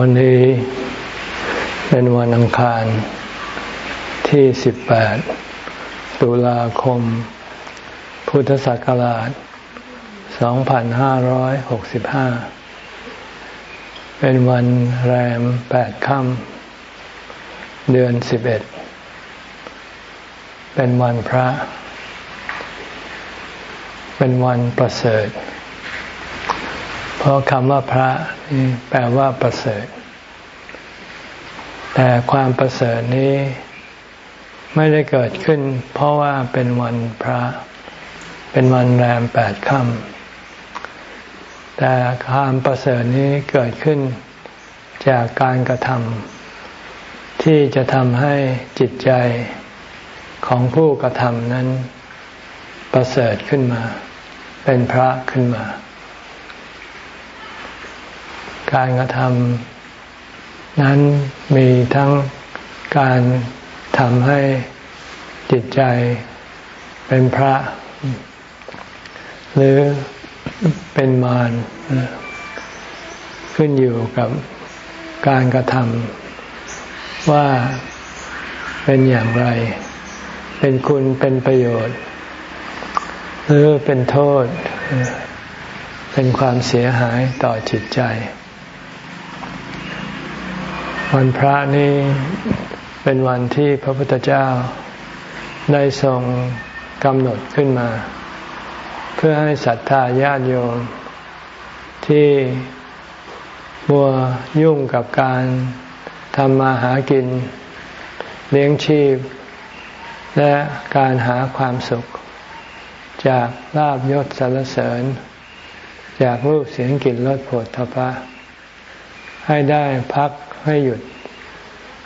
วันนี้เป็นวันอังคารที่ 18 ตุลาคม พุทธศักราช 2565 เป็นวันแรม 8 ค่ำเดือน 11 เป็นวันพระ เป็นวันประเสริฐ เพราะคำว่าพระแปลว่าประเสริฐ แต่ความประเสริฐนี้ไม่ได้เกิดขึ้น เพราะว่าเป็นวันพระ เป็นวันแรมแปดค่ำแต่ความประเสริฐนี้เกิดขึ้นจากการกระทำที่จะทำให้จิตใจของผู้กระทำนั้นประเสริฐขึ้นมา เป็นพระขึ้นมา การกระทำนั้นมีทั้งการทำให้จิตใจเป็นพระ หรือเป็นมารขึ้นอยู่กับการกระทำว่าเป็นอย่างไร เป็นคุณเป็นประโยชน์ หรือเป็นโทษ เป็นความเสียหายต่อจิตใจ วันพระนี้เป็นวันที่พระพุทธเจ้าได้ทรงกำหนดขึ้นมา เพื่อให้ศรัทธาญาติโยม ที่มัวยุ่งกับการทำมาหากิน เลี้ยงชีพ และการหาความสุข จากลาบยศสรรเสริญ จากรูปเสียงกลิ่นรสผลทพะให้ได้พัก ให้หยุด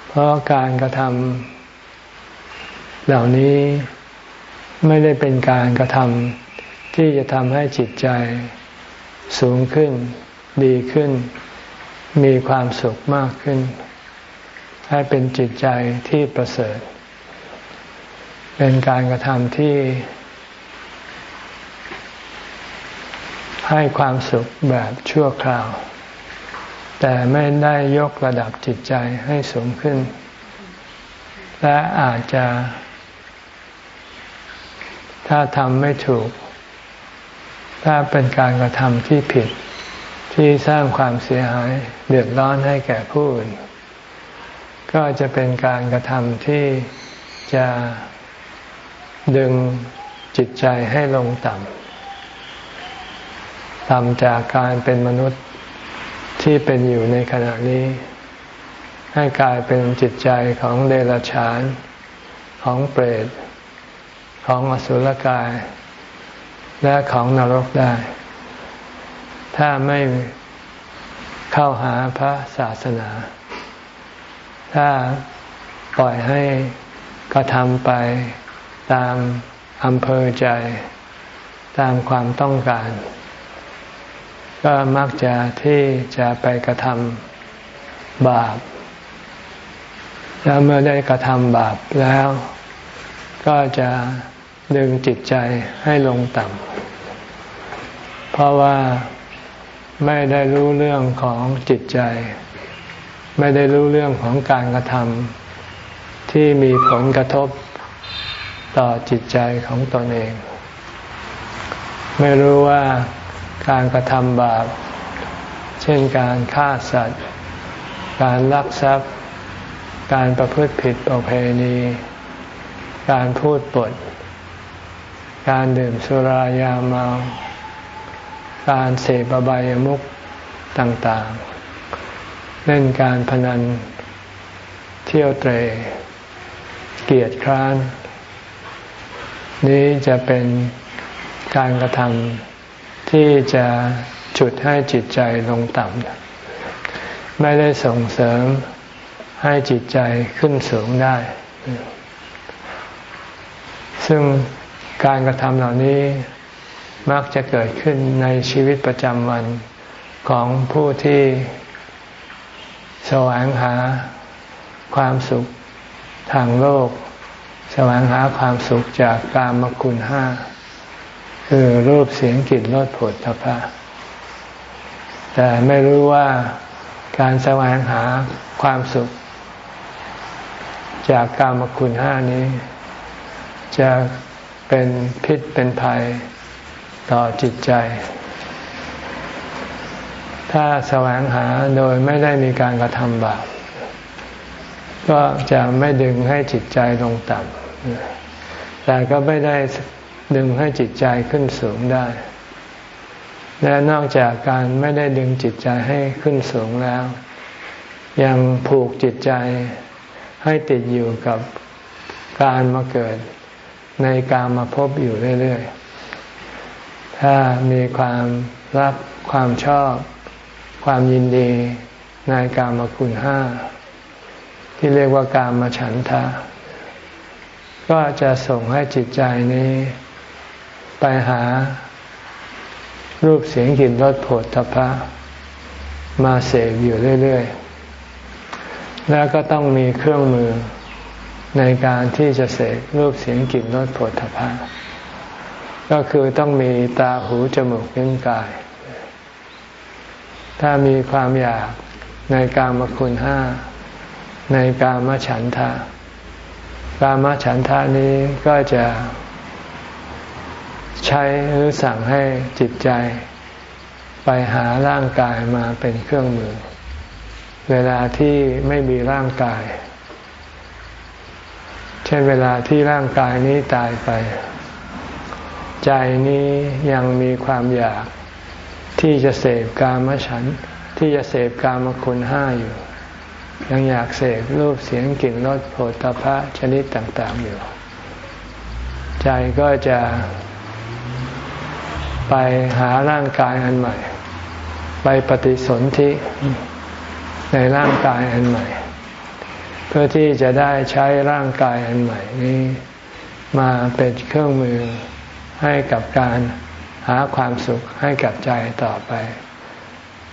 เพราะการกระทำเหล่านี้ไม่ได้เป็นการกระทำที่จะทำให้จิตใจสูงขึ้น ดีขึ้น มีความสุขมากขึ้น ให้เป็นจิตใจที่ประเสริฐ เป็นการกระทำที่ ให้ความสุขแบบชั่วคราว แต่ไม่ได้ยกระดับจิตใจให้สูงขึ้น และอาจจะ ถ้าทำไม่ถูก ถ้าเป็นการกระทำที่ผิดที่สร้างความเสียหายเดือดร้อนให้แก่ผู้อื่น ก็จะเป็นการกระทำที่จะดึงจิตใจให้ลงต่ำต่ำจากการเป็นมนุษย์ ที่เป็นอยู่ในขณะนี้ ให้กลายเป็นจิตใจของเดรัจฉาน ของเปรต ของอสุรกาย และของนรกได้ ถ้าไม่เข้าหาพระศาสนา ถ้าปล่อยให้กระทำไปตามอำเภอใจ ตามความต้องการ ก็มักจะที่จะไปกระทำบาป แล้วเมื่อได้กระทำบาปแล้ว ก็จะดึงจิตใจให้ลงต่ำ เพราะว่าไม่ได้รู้เรื่องของจิตใจ ไม่ได้รู้เรื่องของการกระทำที่มีผลกระทบต่อจิตใจของตนเอง ไม่รู้ว่า การกระทำบาป เช่นการฆ่าสัตว์ การลักทรัพย์ การประพฤติผิดประเพณี การพูดปด การดื่มสุรายาเมา การเสพบายามุขต่างๆ เล่นการพนัน เที่ยวเตร เกียรติคร้าน นี้จะเป็นการกระทำ ที่จะจุดให้จิตใจลงต่ำไม่ได้ส่งเสริมให้จิตใจขึ้นสูงได้ ซึ่งการกระทำเหล่านี้มักจะเกิดขึ้นในชีวิตประจำวันของผู้ที่แสวงหาความสุขทางโลก แสวงหาความสุขจากกามคุณห้า คือรูปเสียงกลิ่นรสผลทพะแต่ไม่รู้ว่าการแสวงหาความสุข จากกามคุณห้านี้ จะเป็นพิษเป็นภัยต่อจิตใจ ถ้าแสวงหาโดยไม่ได้มีการกระทำบาปก็จะไม่ดึงให้จิตใจลงต่ำแต่ก็ไม่ได้ ดึงให้จิตใจขึ้นสูงได้ และนอกจากการไม่ได้ดึงจิตใจให้ขึ้นสูงแล้ว ยังผูกจิตใจให้ติดอยู่กับการมาเกิดในการมาพบอยู่เรื่อยๆ ถ้ามีความรักความชอบ ความยินดีในการมาคุณห้า ที่เรียกว่าการมาฉันทะ ก็จะส่งให้จิตใจนี้ ไปหา รูปเสียงกลิ่นรสผลทพะ มาเสพอยู่เรื่อย ๆ แล้วก็ต้องมีเครื่องมือในการที่จะเสกรูปเสียงกลิ่นรสผลทพะ ก็คือต้องมีตาหูจมูกลิ้นกาย ถ้ามีความอยากในการมคุณห้า ในการมฉันทะการมฉันทะนี้ก็จะ ใช้หรือสั่งให้จิตใจ ไปหาร่างกายมาเป็นเครื่องมือ เวลาที่ไม่มีร่างกาย เช่นเวลาที่ร่างกายนี้ตายไป ใจนี้ยังมีความอยากที่จะเสพกามฉัน ที่จะเสพกามคุณห้าอยู่ ยังอยากเสพรูปเสียงกลิ่นรสโผฏฐพะชนิดต่าง ๆ อยู่ ใจก็จะ ไปหาร่างกายอันใหม่ ไปปฏิสนธิในร่างกายอันใหม่ เพื่อที่จะได้ใช้ร่างกายอันใหม่นี้มาเป็นเครื่องมือให้กับการหาความสุขให้กับใจต่อไป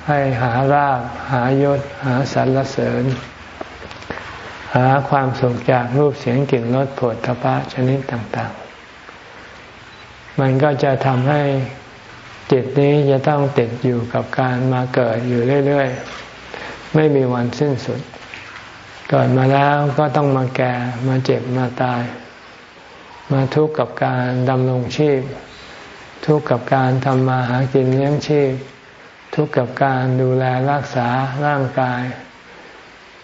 ให้หาราบหายศ หาสรรเสริญ หาความสุขจากรูปเสียงกลิ่นรสผลทพะชนิดต่าง ๆ มันก็จะทำให้ จิตนี้จะต้องติดอยู่กับการมาเกิดอยู่เรื่อยๆ ไม่มีวันสิ้นสุด เกิดมาแล้วก็ต้องมาแก่มาเจ็บมาตาย มาทุกข์กับการดำรงชีพ ทุกข์กับการทำมาหากินเลี้ยงชีพ ทุกข์กับการดูแลรักษาร่างกาย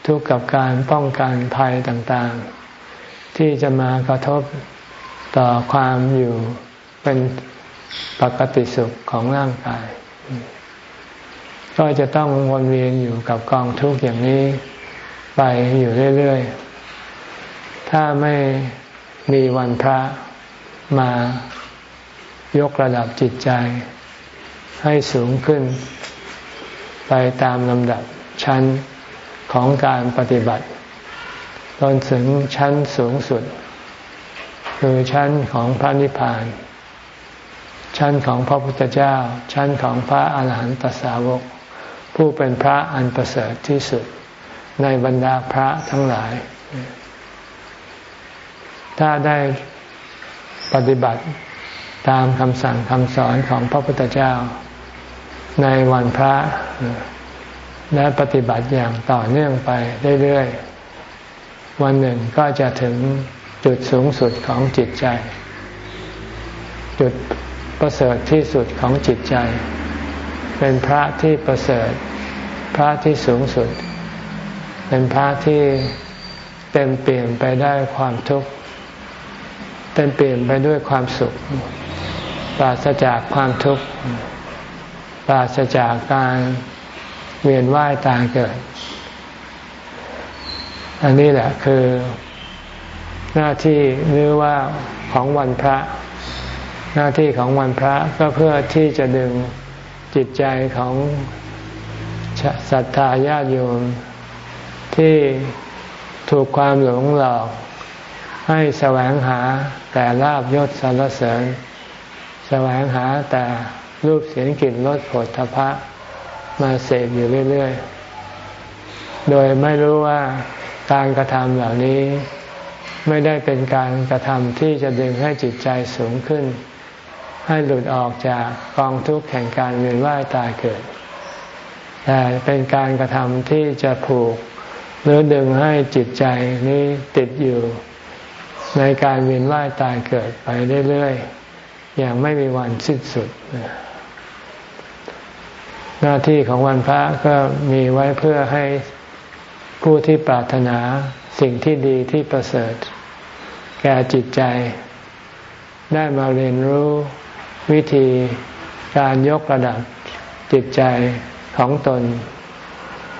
ทุกข์กับการป้องกันภัยต่างๆ ที่จะมากระทบต่อความอยู่เป็น ปกติสุขของร่างกาย ก็จะต้องวนเวียนอยู่กับกองทุกข์อย่างนี้ไปอยู่เรื่อยๆ ถ้าไม่มีวันพระมายกระดับจิตใจ ให้สูงขึ้น ไปตามลำดับชั้นของการปฏิบัติจนถึงชั้นสูงสุด คือชั้นของพระนิพพาน ชั้นของพระพุทธเจ้า ชั้นของพระอาหารหันตสาวก ผู้เป็นพระอันประเสริฐที่สุดในบรรดาพระทั้งหลาย ถ้าได้ปฏิบัติตามคำสั่งคำสอนของพระพุทธเจ้า ในวันพระและปฏิบัติอย่างต่อเนื่องไปเรื่อยๆ วันหนึ่งก็จะถึงจุดสูงสุดของจิตใจ จุด ประเสริฐที่สุดของจิตใจ เป็นพระที่ประเสริฐ พระที่สูงสุด เป็นพระที่เต็มเปลี่ยนไปได้ความทุกข์เต็มเปลี่ยนไปด้วยความสุข ปราศจากความทุกข์ปราศจากการเวียนว่ายตายเกิด อันนี้แหละคือหน้าที่หรือว่าของวันพระ น้าที่ของวันพระก็เพื่อที่จะดึงจิตใจของศรัทธาญาติโยม ที่ถูกความหลงหลอก ให้แสวงหาแต่ลาบยศสรรเสริญ แสวงหาแต่รูปเสียงกลิ่นรสผลทพะมาเสพอยู่เรื่อย ๆ โดยไม่รู้ว่าการกระทำเหล่านี้ไม่ได้เป็นการกระทำที่จะดึงให้จิตใจสูงขึ้น ให้หลุดออกจากกองทุกข์แห่งการเวียนว่ายตายเกิด แต่เป็นการกระทำที่จะผูก หรือดึงให้จิตใจนี้ติดอยู่ ในการเวียนว่ายตายเกิดไปเรื่อยๆ อย่างไม่มีวันสิ้นสุด หน้าที่ของวันพระก็มีไว้เพื่อให้ผู้ที่ปรารถนาสิ่งที่ดีที่ประเสริฐ แก่จิตใจได้มาเรียนรู้ วิธีการยกระดับจิตใจของตน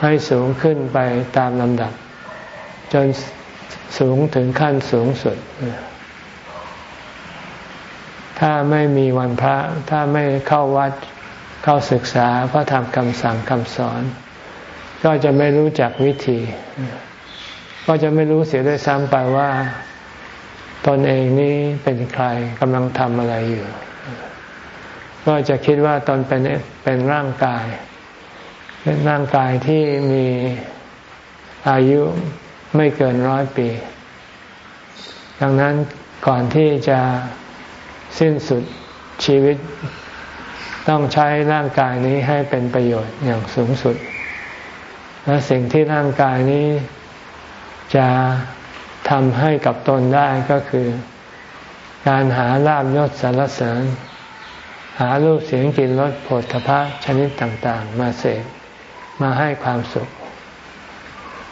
ให้สูงขึ้นไปตามลำดับ จนสูงถึงขั้นสูงสุด ถ้าไม่มีวันพระ ถ้าไม่เข้าวัดเข้าศึกษาพระธรรมคำสั่งคำสอน ก็จะไม่รู้จักวิธี ก็จะไม่รู้เสียด้วยซ้ำไปว่า ตนเองนี้เป็นใครกำลังทำอะไรอยู่ ก็จะคิดว่าตนเป็นเป็นร่างกาย เป็นร่างกายที่มีอายุไม่เกินร้อยปี ดังนั้นก่อนที่จะสิ้นสุดชีวิต ต้องใช้ร่างกายนี้ให้เป็นประโยชน์อย่างสูงสุด และสิ่งที่ร่างกายนี้จะทำให้กับตนได้ก็คือ การหาลาบยศสารเสริญ หารูปเสียงกลิ่นรสผลทพะชนิดต่างๆ มาเสพมาให้ความสุข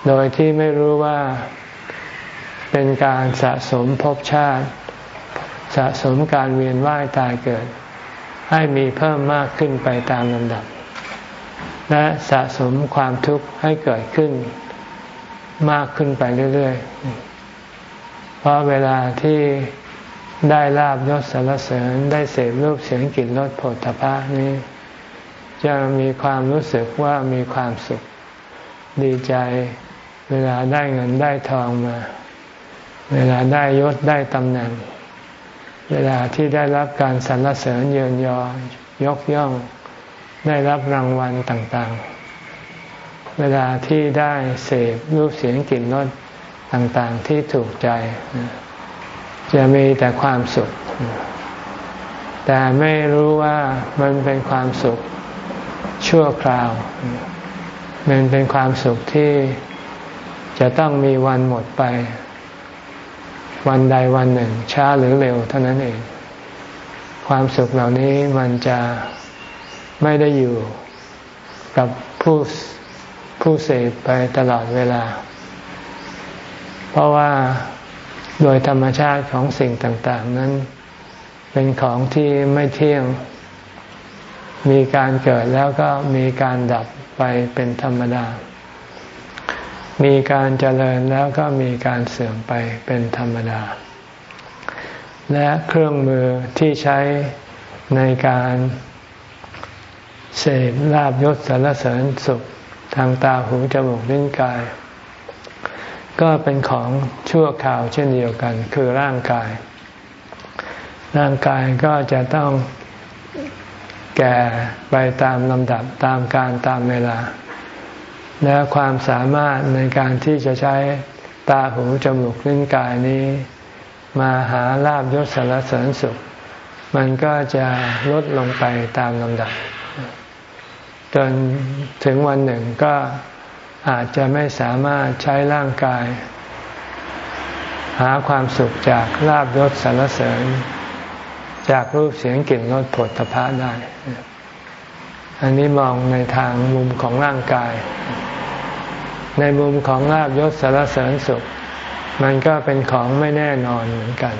โดยที่ไม่รู้ว่าเป็นการสะสมภพชาติ สะสมการเวียนว่ายตายเกิด ให้มีเพิ่มมากขึ้นไปตามลำดับ และสะสมความทุกข์ให้เกิดขึ้นมากขึ้นไปเรื่อย ๆ เพราะเวลาที่ ได้ลาบยศสรรเสริญได้เสพรูปเสียงกลิ่นรสผลตภะนี้ จะมีความรู้สึกว่ามีความสุข ดีใจ เวลาได้เงินได้ทองมา เวลาได้ยศได้ตำแหน่ง เวลาที่ได้รับการสรรเสริญเยินยอยกย่อง ได้รับรางวัลต่างๆ เวลาที่ได้เสพรูปเสียงกลิ่นรสต่างๆที่ถูกใจ จะมีแต่ความสุข แต่ไม่รู้ว่ามันเป็นความสุขชั่วคราว มันเป็นความสุขที่จะต้องมีวันหมดไป วันใดวันหนึ่ง ช้าหรือเร็วเท่านั้นเอง ความสุขเหล่านี้มันจะไม่ได้อยู่กับผู้ผู้เสพไปตลอดเวลา เพราะว่า โดยธรรมชาติของสิ่งต่าง ๆ นั้น เป็นของที่ไม่เที่ยง มีการเกิดแล้วก็มีการดับไปเป็นธรรมดา มีการเจริญแล้วก็มีการเสื่อมไปเป็นธรรมดา และเครื่องมือที่ใช้ในการเสพลาบยศสารเสริญสุขทางตาหูจมูกลิ้นกาย ก็เป็นของชั่วข่าวเช่นเดียวกัน คือร่างกาย ร่างกายก็จะต้องแก่ไปตามลำดับตามการตามเวลา และความสามารถในการที่จะใช้ตาหูจมูกลิ้นกายนี้ มาหาลาบยศสารเสริญสุข มันก็จะลดลงไปตามลำดับ จนถึงวันหนึ่งก็ อาจจะไม่สามารถใช้ร่างกาย หาความสุขจากลาบยศสารเสริญ จากรูปเสียงกลิ่นรสผลตภะได้ อันนี้มองในทางมุมของร่างกาย ในมุมของลาบยศสารเสริญสุข มันก็เป็นของไม่แน่นอนเหมือนกัน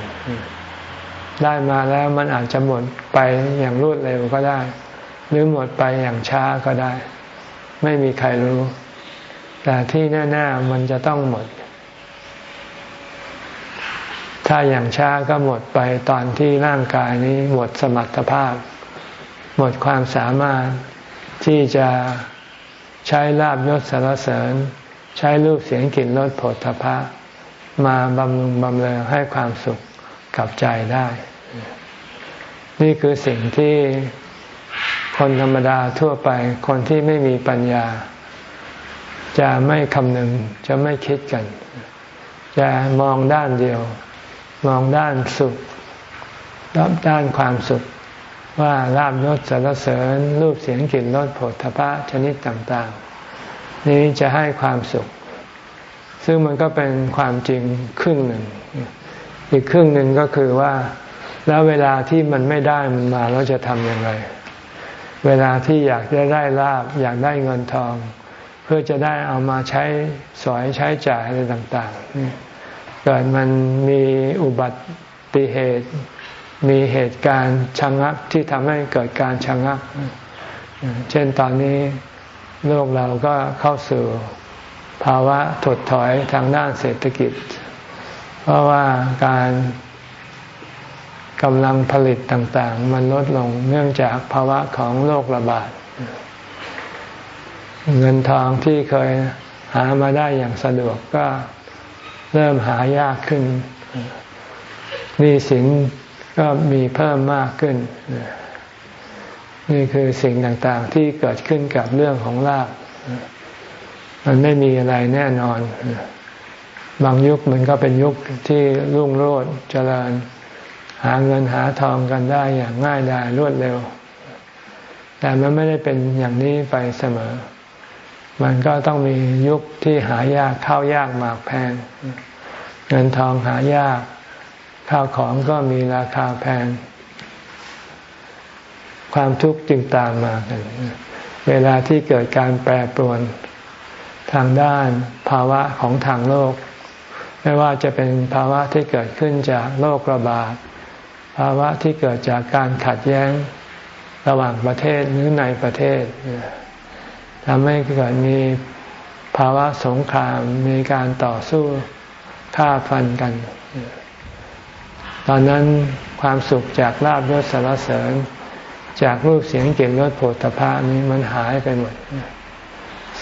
ได้มาแล้วมันอาจจะหมดไปอย่างรวดเร็วก็ได้ หรือหมดไปอย่างช้าก็ได้ ไม่มีใครรู้ แต่ที่แน่ๆมันจะต้องหมด ถ้าอย่างช้าก็หมดไปตอนที่ร่างกายนี้หมดสมรรถภาพ หมดความสามารถที่จะใช้ลาบยศสารเสริญ ใช้รูปเสียงกลิ่นรสผลทพะมาบำรุงบำเรอให้ความสุขกับใจได้ นี่คือสิ่งที่คนธรรมดาทั่วไป คนที่ไม่มีปัญญา จะไม่คำนึงจะไม่คิดกัน จะมองด้านเดียว มองด้านสุขรับด้านความสุข ว่าลาบยศสรรเสริญรูปเสียงกลิ่นรสผลทพะชนิดต่างๆ นี้จะให้ความสุข ซึ่งมันก็เป็นความจริงครึ่งหนึ่ง อีกครึ่งหนึ่งก็คือว่า แล้วเวลาที่มันไม่ได้มันมาเราจะทำยังไงเวลาที่อยากจะได้ลาบอยากได้เงินทอง เพื่อจะได้เอามาใช้สอยใช้จ่ายอะไรต่างๆ เกิดมันมีอุบัติเหตุ มีเหตุการณ์ชะงักที่ทำให้เกิดการชะงัก เช่นตอนนี้โลกเราก็เข้าสู่ภาวะถดถอยทางด้านเศรษฐกิจ เพราะว่าการกำลังผลิตต่างๆ มันลดลงเนื่องจากภาวะของโรคระบาด เงินทองที่เคยหามาได้อย่างสะดวกก็เริ่มหายากขึ้นนี่สินก็มีเพิ่มมากขึ้น นี่คือสิ่งต่างๆ ที่เกิดขึ้นกับเรื่องของลาบมันไม่มีอะไรแน่นอน บางยุคมันก็เป็นยุคที่รุ่งโรจน์เจริญ หาเงินหาทองกันได้อย่างง่ายดายรวดเร็ว แต่มันไม่ได้เป็นอย่างนี้ไปเสมอ มันก็ต้องมียุคที่หายากเข้ายากหมากแพง เงินทองหายาก ข้าวของก็มีราคาแพง ความทุกข์จึงตามมากันเวลาที่เกิดการแปรปรวนทางด้านภาวะของทางโลก ไม่ว่าจะเป็นภาวะที่เกิดขึ้นจากโรคระบาดภาวะที่เกิดจากการขัดแย้งระหว่างประเทศหรือในประเทศ ทำให้เกิดมีภาวะสงครามมีการต่อสู้ฆ่าฟันกัน ตอนนั้นความสุขจากลาบยศสารเสริญ จากรูปเสียงเกลิ่นรสโผฏฐะนี้มันหายไปหมด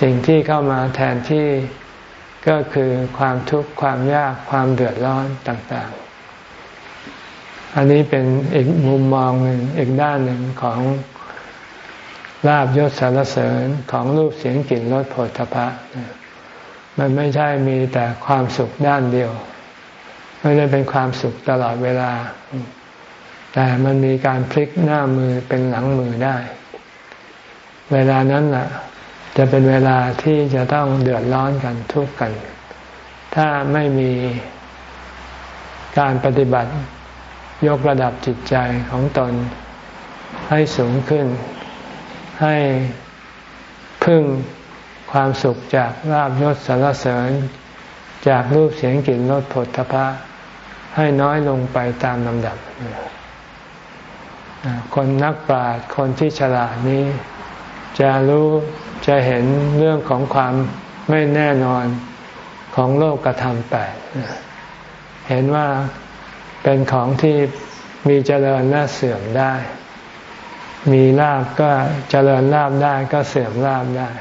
สิ่งที่เข้ามาแทนที่ก็คือความทุกข์ความยากความเดือดร้อนต่างๆ อันนี้เป็นอีกมุมมองหนึ่งอีกด้านหนึ่งของ ลาบยศสารเสริญของรูปเสียงกลิ่นรสโผฏฐะมันไม่ใช่มีแต่ความสุขด้านเดียว ไม่ได้เป็นความสุขตลอดเวลา แต่มันมีการพลิกหน้ามือเป็นหลังมือได้ เวลานั้นแหละจะเป็นเวลาที่จะต้องเดือดร้อนกันทุกข์กัน ถ้าไม่มีการปฏิบัติยกระดับจิตใจของตนให้สูงขึ้น ให้พึ่งความสุขจากลาบยศสารเสริญ จากรูปเสียงกลิ่นรสผลทพะให้น้อยลงไปตามลำดับ คนนักปราชญ์คนที่ฉลาดนี้ จะรู้จะเห็นเรื่องของความไม่แน่นอนของโลกกระทำแปดเห็นว่าเป็นของที่มีเจริญและเสื่อมได้ มีลาบก็เจริญลาบได้ก็เสื่อมลาบได้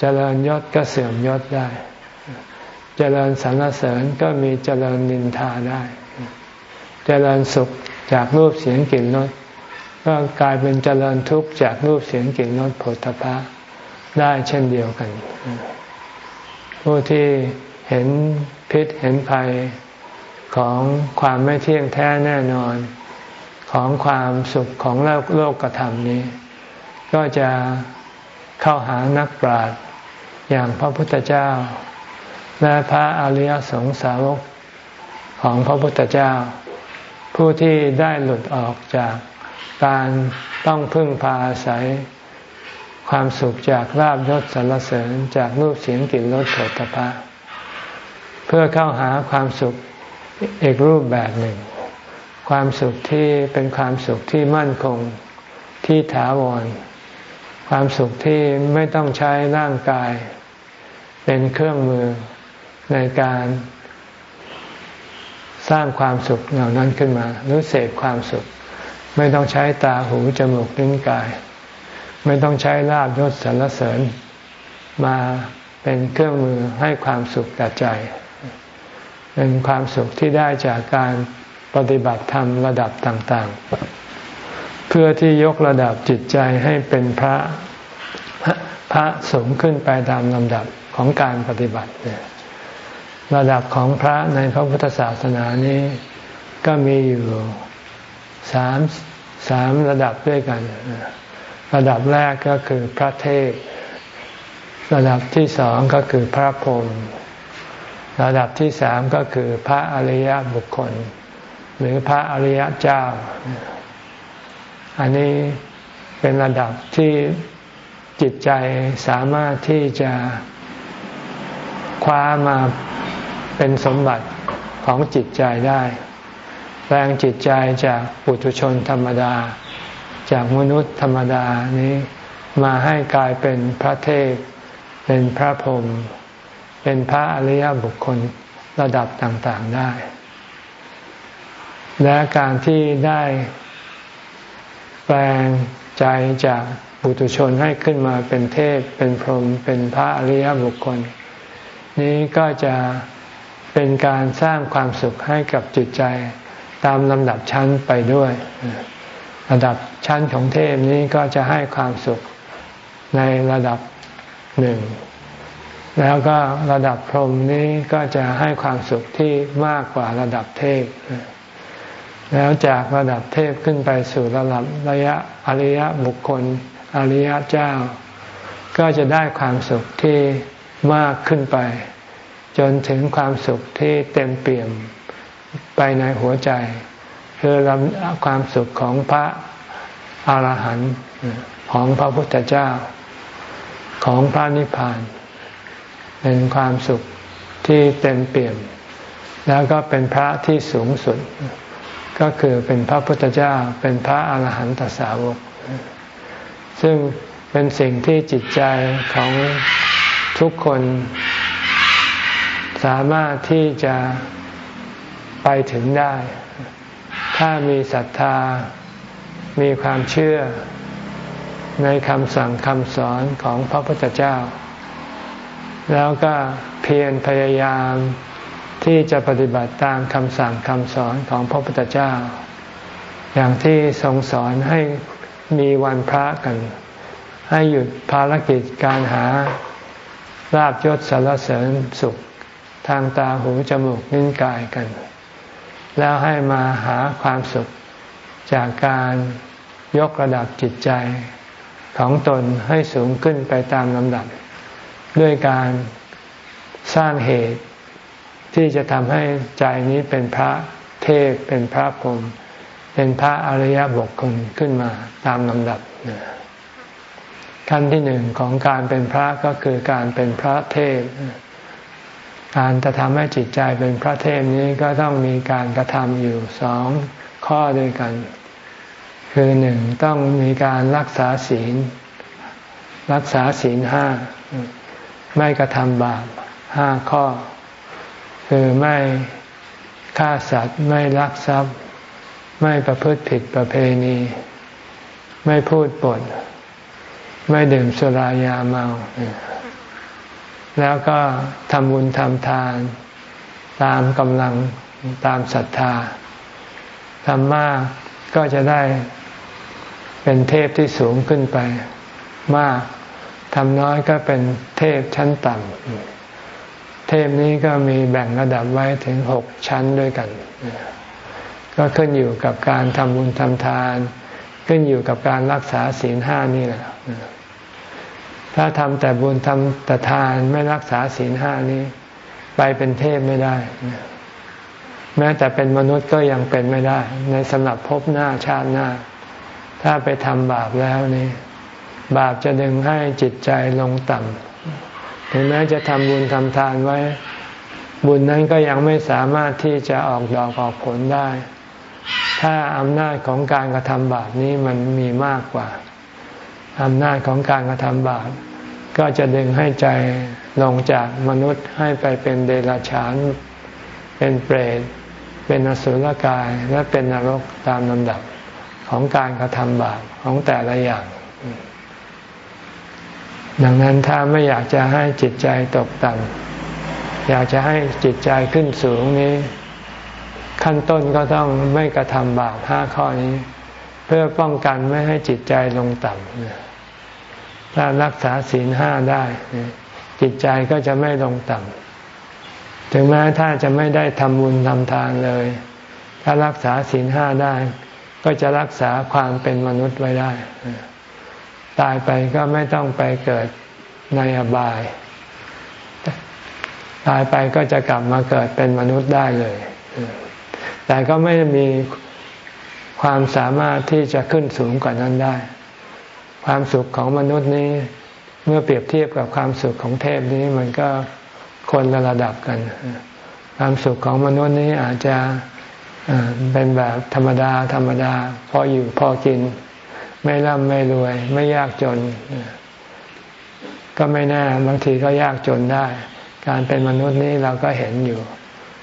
เจริญยศก็เสื่อมยศได้ เจริญสรรเสริญก็มีเจริญนินทาได้ เจริญสุขจากรูปเสียงกลิ่นรสก็กลายเป็นเจริญทุกข์จากรูปเสียงกลิ่นรสผลตภะได้เช่นเดียวกัน ผู้ที่เห็นพิษเห็นภัยของความไม่เที่ยงแท้แน่นอน ของความสุขของโลกโลกกระทำนี้ ก็จะเข้าหานักปราชญ์อย่างพระพุทธเจ้า และพระอริยสงสาวกของพระพุทธเจ้า ผู้ที่ได้หลุดออกจากการต้องพึ่งพาอาศัย ความสุขจากลาบยศสรรเสริญจากรูปเสียงกลิ่นรสโผฏฐะเพื่อเข้าหาความสุขอีกรูปแบบหนึ่ง ความสุขที่เป็นความสุขที่มั่นคงที่ถาวร ความสุขที่ไม่ต้องใช้ร่างกาย เป็นเครื่องมือในการสร้างความสุขเหล่านั้นขึ้นมา หรือเสพความสุข ไม่ต้องใช้ตาหูจมูกลิ้นกาย ไม่ต้องใช้ลาบยศสรรเสริญ มาเป็นเครื่องมือให้ความสุขแก่ใจ เป็นความสุขที่ได้จากการ ปฏิบัติธรรมระดับต่างๆ เพื่อที่ยกระดับจิตใจให้เป็นพระพระสูงขึ้นไปตามลำดับของการปฏิบัติระดับของพระในพระพุทธศาสนานี้ ก็มีอยู่สามสามระดับด้วยกัน ระดับแรกก็คือพระเทพระดับที่สองก็คือพระพรหมระดับที่สามก็คือพระอริยบุคคล หรือพระอริยเจ้า อันนี้เป็นระดับที่จิตใจสามารถที่จะคว้ามาเป็นสมบัติของจิตใจได้แปลงจิตใจจากปุถุชนธรรมดา จากมนุษย์ธรรมดานี้มาให้กลายเป็นพระเทพ เป็นพระพรหมเป็นพระอริยบุคคลระดับต่างๆได้ และการที่ได้แปลงใจจากบุตุชนให้ขึ้นมาเป็นเทพ เป็นพรหมเป็นพระอริยบุคคล นี้ก็จะเป็นการสร้างความสุขให้กับจิตใจตามลำดับชั้นไปด้วย ระดับชั้นของเทพนี้ก็จะให้ความสุขในระดับหนึ่ง แล้วก็ระดับพรหมนี้ก็จะให้ความสุขที่มากกว่าระดับเทพ แล้วจากระดับเทพขึ้นไปสู่ระดับระยะอริยบุคคล อริยเจ้า ก็จะได้ความสุขที่มากขึ้นไป จนถึงความสุขที่เต็มเปี่ยมไปในหัวใจ คือความสุขของพระอาหารหันต์ของพระพุทธเจ้า ของพระนิพพาน เป็นความสุขที่เต็มเปี่ยม แล้วก็เป็นพระที่สูงสุด ก็คือเป็นพระพุทธเจ้าเป็นพระอาหารหันตสาวก ซึ่งเป็นสิ่งที่จิตใจของทุกคนสามารถที่จะไปถึงได้ ถ้ามีศรัทธา มีความเชื่อในคำสั่งคำสอนของพระพุทธเจ้า แล้วก็เพียรพยายาม ที่จะปฏิบัติตามคำสั่งคำสอนของพระพุทธเจ้า อย่างที่ทรงสอนให้มีวันพระกัน ให้หยุดภารกิจการหาลาบยศสารเสริญสุขทางตาหูจมูกนิ้นกายกัน แล้วให้มาหาความสุขจากการยกระดับจิตใจของตนให้สูงขึ้นไปตามลำดับ ด้วยการสร้างเหตุ ที่จะทำให้ใจนี้เป็นพระเทพเป็นพระพรหมเป็นพระอริยบุคคลขึ้นมาตามลำดับขั้นที่หนึ่งของการเป็นพระก็คือการเป็นพระเทพการจะทำให้จิตใจเป็นพระเทพนี้ก็ต้องมีการกระทำอยู่สองข้อด้วยกัน คือหนึ่งต้องมีการรักษาศีล รักษาศีลห้าไม่กระทำบาปห้าข้อ คือไม่ฆ่าสัตว์ ไม่ลักทรัพย์ ไม่ประพฤติผิดประเพณี ไม่พูดปด ไม่ดื่มสุรายาเมา แล้วก็ทำบุญทำทาน ตามกำลังตามศรัทธาทำมากก็จะได้เป็นเทพที่สูงขึ้นไป มากทำน้อยก็เป็นเทพชั้นต่ำ เทพนี้ก็มีแบ่งระดับไว้ถึงหกชั้นด้วยกัน ก็ขึ้นอยู่กับการทำบุญทำทาน ขึ้นอยู่กับการรักษาศีลห้านี่แหละถ้าทำแต่บุญทำแต่ทานไม่รักษาศีลห้านี้ ไปเป็นเทพไม่ได้ แม้แต่เป็นมนุษย์ก็ยังเป็นไม่ได้ ในสำหรับภพหน้าชาติหน้า ถ้าไปทำบาปแล้วนี่บาปจะดึงให้จิตใจลงต่ำ ถึงแม้จะทำบุญทำทานไว้ บุญนั้นก็ยังไม่สามารถที่จะออกดอกออกผลได้ ถ้าอำนาจของการกระทำบาปนี้มันมีมากกว่าอำนาจของการกระทำบาปก็จะดึงให้ใจลงจากมนุษย์ให้ไปเป็นเดรัจฉาน เป็นเปรต เป็นอสุรกาย และเป็นนรกตามลำดับของการกระทำบาปของแต่ละอย่าง ดังนั้นถ้าไม่อยากจะให้จิตใจตกต่ำอยากจะให้จิตใจขึ้นสูงนี้ ขั้นต้นก็ต้องไม่กระทำบาปห้าข้อนี้ เพื่อป้องกันไม่ให้จิตใจลงต่ำถ้ารักษาศีลห้าได้ จิตใจก็จะไม่ลงต่ำถึงแม้ถ้าจะไม่ได้ทำบุญทำทานเลย ถ้ารักษาศีลห้าได้ ก็จะรักษาความเป็นมนุษย์ไว้ได้ ตายไปก็ไม่ต้องไปเกิดในอบาย ตายไปก็จะกลับมาเกิดเป็นมนุษย์ได้เลย แต่ก็ไม่มีความสามารถที่จะขึ้นสูงกว่านั้นได้ ความสุขของมนุษย์นี้เมื่อเปรียบเทียบกับความสุขของเทพนี้มันก็คนละระดับกัน ความสุขของมนุษย์นี้อาจจะเป็นแบบธรรมดาธรรมดา พออยู่พอกิน ไม่ร่ำไม่รวย ไม่ยากจน ก็ไม่แน่บางทีก็ยากจนได้ การเป็นมนุษย์นี้เราก็เห็นอยู่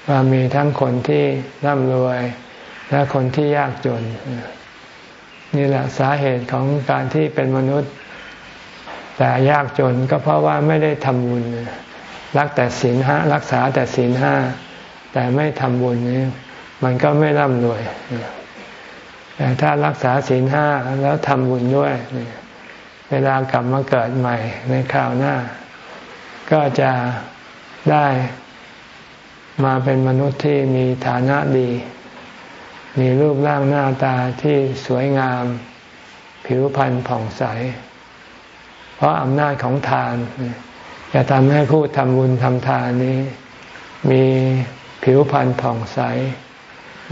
ว่ามีทั้งคนที่ร่ำรวย และคนที่ยากจน นี่แหละสาเหตุของการที่เป็นมนุษย์ แต่ยากจนก็เพราะว่าไม่ได้ทำบุญรักแต่ศีลห้ารักษาแต่ศีลห้าแต่ไม่ทำบุญนี่มันก็ไม่ร่ำรวย แต่ถ้ารักษาศีลห้าแล้วทำบุญด้วย เวลากลับมาเกิดใหม่ในคราวหน้า ก็จะได้มาเป็นมนุษย์ที่มีฐานะดี มีรูปร่างหน้าตาที่สวยงาม ผิวพรรณผ่องใส เพราะอำนาจของทานจะทำให้ผู้ทำบุญทำทานนี้ มีผิวพรรณผ่องใส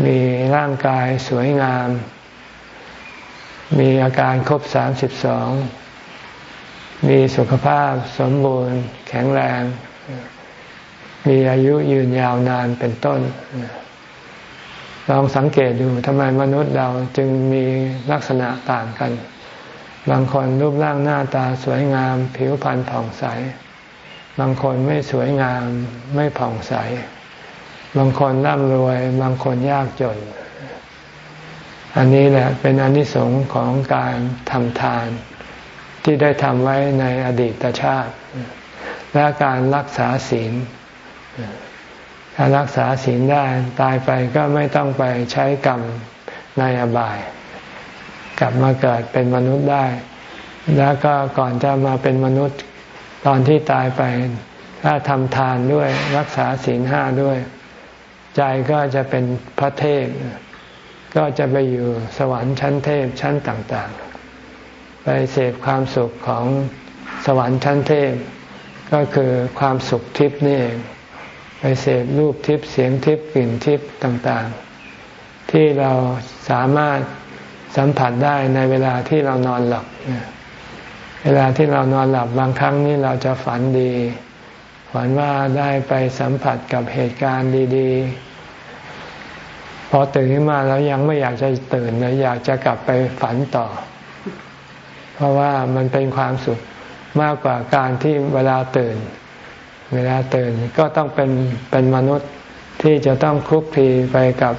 มีร่างกายสวยงาม มีอาการครบสามสิบสองมีสุขภาพสมบูรณ์ แข็งแรง มีอายุยืนยาวนานเป็นต้น ลองสังเกตดูทำไมมนุษย์เราจึงมีลักษณะต่างกัน บางคนรูปร่างหน้าตาสวยงาม ผิวพรรณผ่องใส บางคนไม่สวยงามไม่ผ่องใส บางคนร่ำรวย บางคนยากจน อันนี้แหละเป็นอนิสงส์ของการทำทาน ที่ได้ทำไว้ในอดีตชาติ และการรักษาศีล ถ้ารักษาศีลได้ตายไปก็ไม่ต้องไปใช้กรรมในอบาย กลับมาเกิดเป็นมนุษย์ได้ แล้วก็ก่อนจะมาเป็นมนุษย์ตอนที่ตายไป ถ้าทำทานด้วยรักษาศีลห้าด้วย ใจก็จะเป็นพระเทพ ก็จะไปอยู่สวรรค์ชั้นเทพชั้นต่างๆ ไปเสพความสุขของสวรรค์ชั้นเทพ ก็คือความสุขทิพย์นี่เองไปเสพรูปทิพย์เสียงทิพย์กลิ่นทิพย์ต่างๆ ที่เราสามารถสัมผัสได้ในเวลาที่เรานอนหลับ เวลาที่เรานอนหลับบางครั้งนี่เราจะฝันดี ฝันว่าได้ไปสัมผัสกับเหตุการณ์ดี ๆ อตื่นขึ้นมาแล้วยังไม่อยากจะตื่นเลยอยากจะกลับไปฝันต่อ เพราะว่ามันเป็นความสุขมากกว่าการที่เวลาตื่น เวลาตื่นก็ต้องเป็นเป็นมนุษย์ที่จะต้องคลุกคลีไปกับ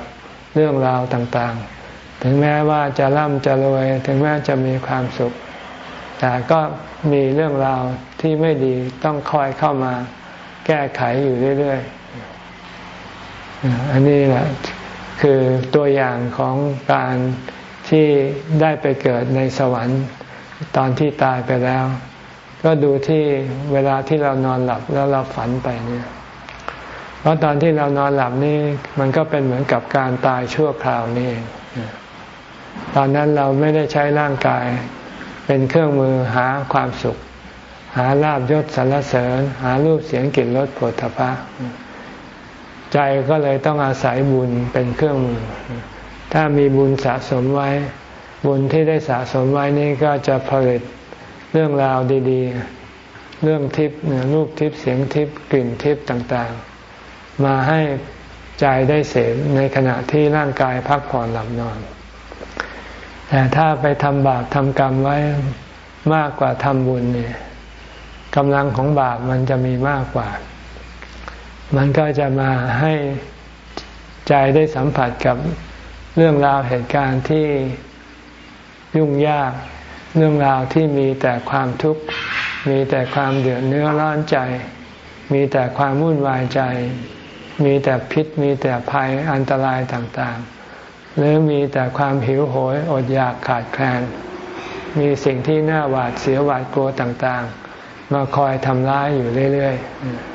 เรื่องราวต่างๆ ถึงแม้ว่าจะร่ำจะรวย ถึงแม้จะมีความสุข แต่ก็มีเรื่องราวที่ไม่ดีต้องคอยเข้ามาแก้ไขอยู่เรื่อยๆ อันนี้แหละ คือตัวอย่างของการที่ได้ไปเกิดในสวรรค์ตอนที่ตายไปแล้ว ก็ดูที่เวลาที่เรานอนหลับแล้วเราฝันไปเนี่ยเพราะตอนที่เรานอนหลับนี่มันก็เป็นเหมือนกับการตายชั่วคราวนี่ตอนนั้นเราไม่ได้ใช้ร่างกาย เป็นเครื่องมือหาความสุข หาลาบยศสรรเสริญ หารูปเสียงกลิ่นรสผลทพะ ใจก็เลยต้องอาศัยบุญเป็นเครื่องมือ ถ้ามีบุญสะสมไว้ บุญที่ได้สะสมไว้นี่ก็จะผลิตเรื่องราวดีๆ เรื่องทิพย์รูปทิพย์เสียงทิพย์กลิ่นทิพย์ต่างๆ มาให้ใจได้เสพในขณะที่ร่างกายพักผ่อนหลับนอน แต่ถ้าไปทำบาปทำกรรมไว้มากกว่าทำบุญเนี่ยกำลังของบาปมันจะมีมากกว่า มันก็จะมาให้ใจได้สัมผัสกับเรื่องราวเหตุการณ์ที่ยุ่งยาก เรื่องราวที่มีแต่ความทุกข์ มีแต่ความเดือดเนื้อร้อนใจ มีแต่ความวุ่นวายใจ มีแต่พิษ มีแต่ภัยอันตรายต่างๆ หรือมีแต่ความหิวโหยอดอยากขาดแคลน มีสิ่งที่น่าหวาดเสียวหวาดกลัวต่างๆ มาคอยทำร้ายอยู่เรื่อย ๆ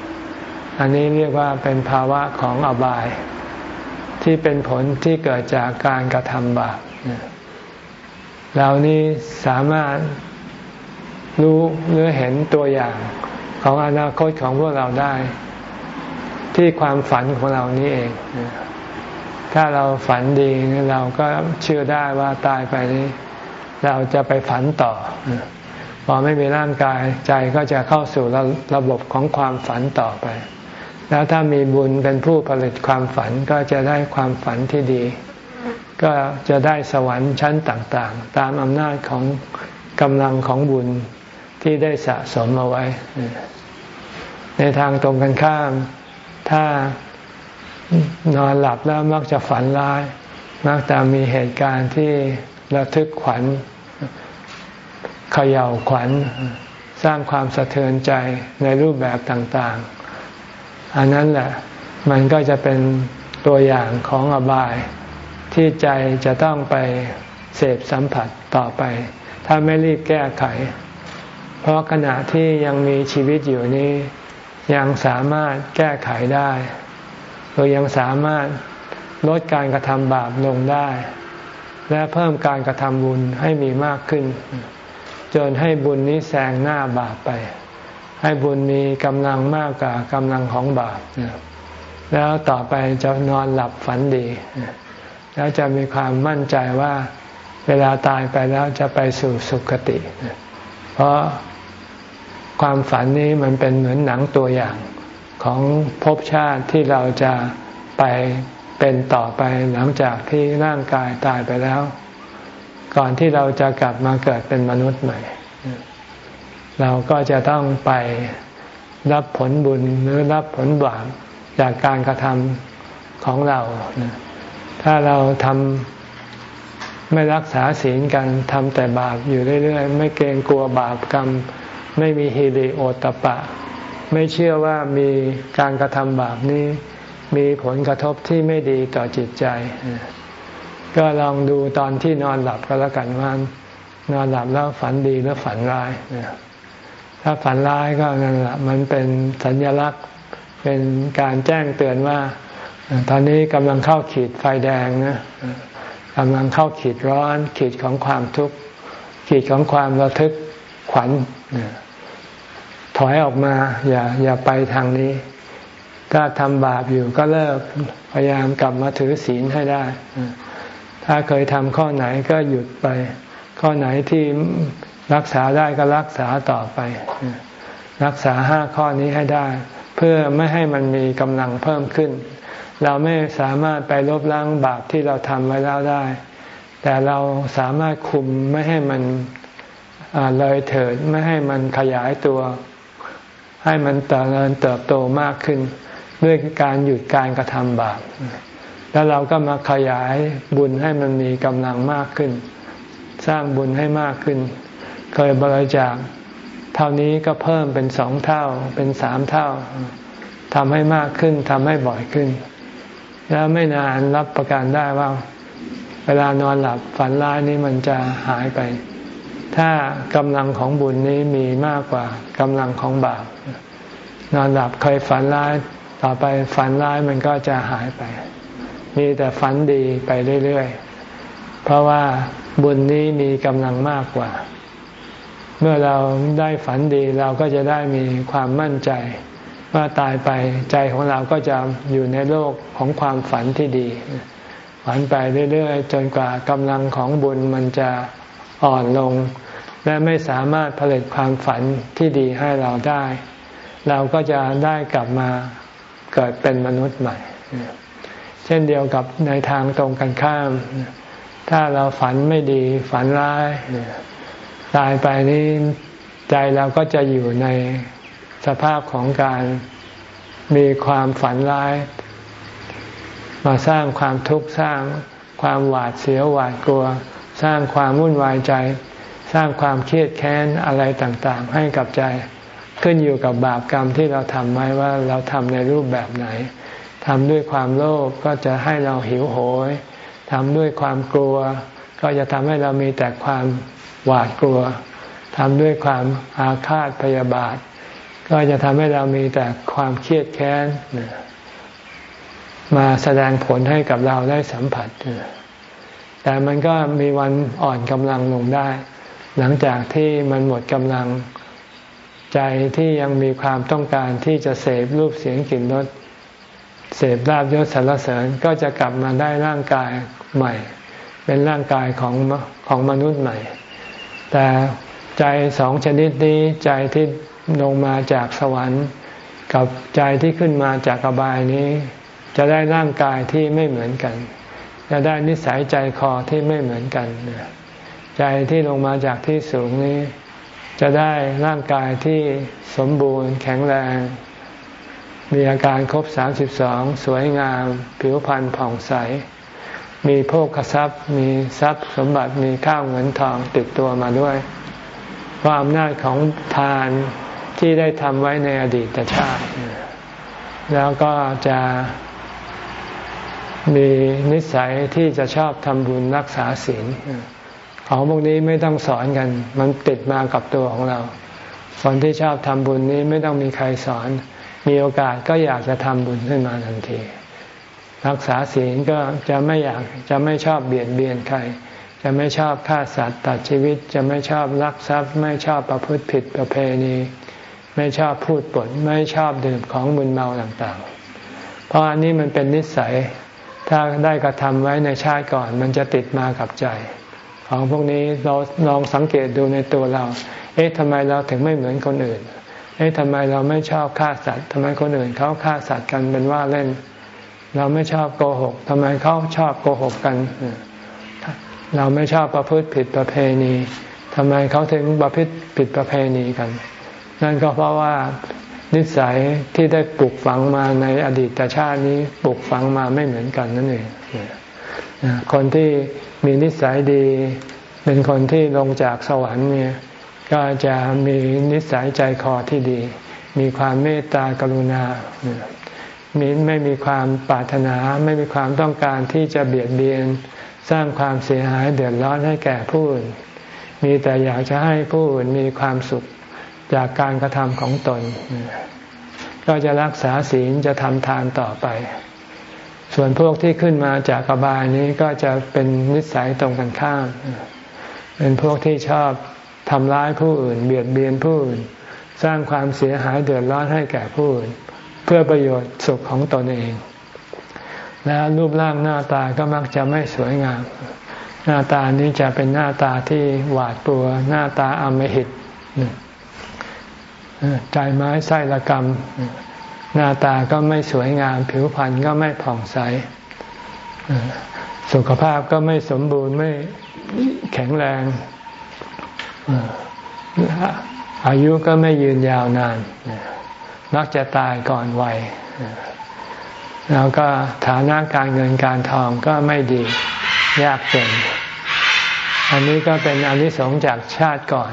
อันนี้เรียกว่าเป็นภาวะของอบาย ที่เป็นผลที่เกิดจากการกระทำบาปเรานี้สามารถรู้หรือเห็นตัวอย่างของอนาคตของพวกเราได้ ที่ความฝันของเรานี้เอง ถ้าเราฝันดีเราก็เชื่อได้ว่าตายไปนี้ เราจะไปฝันต่อ พอไม่มีร่างกายใจก็จะเข้าสู่ระระบบของความฝันต่อไป แล้วถ้ามีบุญเป็นผู้ผลิตความฝันก็จะได้ความฝันที่ดี ก็จะได้สวรรค์ชั้นต่างๆ ตามอำนาจของกำลังของบุญที่ได้สะสมเอาไว้ ในทางตรงกันข้าม ถ้านอนหลับแล้วมักจะฝันร้าย มักจะมีเหตุการณ์ที่ระทึกขวัญเขย่าวขวัญ สร้างความสะเทือนใจในรูปแบบต่างๆ อันนั้นแหละ มันก็จะเป็นตัวอย่างของอบาย ที่ใจจะต้องไปเสพสัมผัสต่อไป ถ้าไม่รีบแก้ไข เพราะขณะที่ยังมีชีวิตอยู่นี้ยังสามารถแก้ไขได้โดยยังสามารถลดการกระทำบาปลงได้ และเพิ่มการกระทำบุญให้มีมากขึ้น จนให้บุญนี้แซงหน้าบาปไป ให้บุญมีกำลังมากกว่ากำลังของบาปแล้วต่อไปจะนอนหลับฝันดี แล้วจะมีความมั่นใจว่าเวลาตายไปแล้วจะไปสู่สุคติ เพราะความฝันนี้มันเป็นเหมือนหนังตัวอย่างของภพชาติที่เราจะไปเป็นต่อไปหลังจากที่ร่างกายตายไปแล้ว ก่อนที่เราจะกลับมาเกิดเป็นมนุษย์ใหม่ เราก็จะต้องไปรับผลบุญหรือรับผลบาปจากการกระทำของเรา ถ้าเราทำไม่รักษาศีลกันทำแต่บาปอยู่เรื่อยๆ ไม่เกรงกลัวบาปกรรม ไม่มีฮิริโอตปะ ไม่เชื่อว่ามีการกระทำบาปนี้ มีผลกระทบที่ไม่ดีต่อจิตใจ ก็ลองดูตอนที่นอนหลับก็แล้วกันว่านอนหลับแล้วฝันดีหรือฝันร้าย ถ้าฝันร้ายก็นั่นแหละมันเป็นสัญลักษณ์เป็นการแจ้งเตือนว่า ตอนนี้กำลังเข้าขีดไฟแดงนะกำลังเข้าขีดร้อน ขีดของความทุกข์ขีดของความระทึกขวัญถอยออกมาอย่าอย่าไปทางนี้ ถ้าทำบาปอยู่ก็เลิกพยายามกลับมาถือศีลให้ได้ ถ้าเคยทำข้อไหนก็หยุดไป ข้อไหนที่ รักษาได้ก็รักษาต่อไป รักษาห้าข้อนี้ให้ได้ เพื่อไม่ให้มันมีกำลังเพิ่มขึ้น เราไม่สามารถไปลบล้างบาปที่เราทำไว้แล้วได้ แต่เราสามารถคุมไม่ให้มันเลยเถิดไม่ให้มันขยายตัว ให้มันเติบเติบโตมากขึ้น ด้วยการหยุดการกระทำบาปแล้วเราก็มาขยายบุญให้มันมีกำลังมากขึ้น สร้างบุญให้มากขึ้น เคยบริจาคเท่านี้ก็เพิ่มเป็นสองเท่าเป็นสามเท่าทำให้มากขึ้นทำให้บ่อยขึ้น แล้วไม่นานรับประกันได้ว่า เวลานอนหลับฝันร้ายนี้มันจะหายไป ถ้ากำลังของบุญนี้มีมากกว่ากำลังของบาปนอนหลับเคยฝันร้าย ต่อไปฝันร้ายมันก็จะหายไป มีแต่ฝันดีไปเรื่อยๆ เพราะว่าบุญนี้มีกำลังมากกว่า เมื่อเราได้ฝันดีเราก็จะได้มีความมั่นใจ ว่าตายไปใจของเราก็จะอยู่ในโลกของความฝันที่ดี ฝันไปเรื่อยๆ จนกว่ากำลังของบุญมันจะอ่อนลง และไม่สามารถผลิตความฝันที่ดีให้เราได้ เราก็จะได้กลับมาเกิดเป็นมนุษย์ใหม่ เช่นเดียวกับในทางตรงกันข้าม ถ้าเราฝันไม่ดีฝันร้าย ตายไปนี้ใจเราก็จะอยู่ในสภาพของการมีความฝันร้าย มาสร้างความทุกข์สร้างความหวาดเสียวหวาดกลัว สร้างความวุ่นวายใจ สร้างความเครียดแค้นอะไรต่างๆ ให้กับใจขึ้นอยู่กับบาปกรรมที่เราทำไว้ว่าเราทำในรูปแบบไหนทำด้วยความโลภก็จะให้เราหิวโหยทำด้วยความกลัว ก็จะทำให้เรามีแต่ความ หวาดกลัวทำด้วยความอาฆาตพยาบาท ก็จะทำให้เรามีแต่ความเครียดแค้นมาแสดงผลให้กับเราได้สัมผัส แต่มันก็มีวันอ่อนกำลังลงได้ หลังจากที่มันหมดกำลังใจที่ยังมีความต้องการที่จะเสพรูปเสียงกลิ่นรสเสพลาบยศสรรเสริญก็จะกลับมาได้ร่างกายใหม่ เป็นร่างกายของของมนุษย์ใหม่ แต่ใจสองชนิดนี้ใจที่ลงมาจากสวรรค์ กับใจที่ขึ้นมาจากอบายนี้ จะได้ร่างกายที่ไม่เหมือนกัน จะได้นิสัยใจคอที่ไม่เหมือนกัน ใจที่ลงมาจากที่สูงนี้ จะได้ร่างกายที่สมบูรณ์แข็งแรง มีอาการครบสามสิบสองสวยงาม ผิวพรรณผ่องใส มีโภคทรัพย์ มีทรัพย์สมบัติมีข้าวเงินทองติดตัวมาด้วยเพราะอำนาจของทานที่ได้ทำไว้ในอดีตชาติ แล้วก็จะมีนิสัยที่จะชอบทำบุญรักษาศีลของพวกนี้ไม่ต้องสอนกัน มันติดมากับตัวของเรา คนที่ชอบทำบุญนี้ไม่ต้องมีใครสอน มีโอกาสก็อยากจะทำบุญขึ้นมาทันที รักษาศีลก็จะไม่อยากจะไม่ชอบเบียดเบียนใคร จะไม่ชอบฆ่าสัตว์ตัดชีวิต จะไม่ชอบลักทรัพย์ ไม่ชอบประพฤติผิดประเพณี ไม่ชอบพูดปด ไม่ชอบดื่มของมึนเมาต่างๆ เพราะอันนี้มันเป็นนิสัย ถ้าได้กระทำไว้ในชาติก่อน มันจะติดมากับใจ ของพวกนี้เราลองสังเกตดูในตัวเรา เอ๊ะทำไมเราถึงไม่เหมือนคนอื่น เอ๊ะทำไมเราไม่ชอบฆ่าสัตว์ทำไมคนอื่นเขาฆ่าสัตว์กันเป็นว่าเล่น เราไม่ชอบโกหกทำไมเขาชอบโกหกกัน เราไม่ชอบประพฤติผิดประเพณีทำไมเขาถึงประพฤติผิดประเพณีกัน นั่นก็เพราะว่านิสัยที่ได้ปลูกฝังมาในอดีตชาตินี้ปลูกฝังมาไม่เหมือนกันนั่นเองคนที่มีนิสัยดี เป็นคนที่ลงจากสวรรค์เนี่ยก็จะมีนิสัยใจคอที่ดี มีความเมตตากรุณา มีไม่มีความปรารถนาไม่มีความต้องการที่จะเบียดเบียน สร้างความเสียหายเดือดร้อนให้แก่ผู้อื่น มีแต่อยากจะให้ผู้อื่นมีความสุขจากการกระทำของตน ก็จะรักษาศีลจะทำทานต่อไป ส่วนพวกที่ขึ้นมาจากกบายนี้ก็จะเป็นนิสัยตรงกันข้าม เป็นพวกที่ชอบทำร้ายผู้อื่น เบียดเบียนผู้อื่น สร้างความเสียหายเดือดร้อนให้แก่ผู้อื่น พื่อประโยชน์สุขของตนเอง แล้วรูปร่างหน้าตาก็มักจะไม่สวยงาม หน้าตานี้จะเป็นหน้าตาที่หวาดกลัว หน้าตาอมหิตใจไม้ไส้ละกรรม หน้าตาก็ไม่สวยงาม ผิวพรรณก็ไม่ผ่องใสสุขภาพก็ไม่สมบูรณ์ไม่แข็งแรงอายุก็ไม่ยืนยาวนาน มักจะตายก่อนวัยแล้วก็ฐานะการเงินการทองก็ไม่ดียากจน อันนี้ก็เป็นอนิสงส์จากชาติก่อน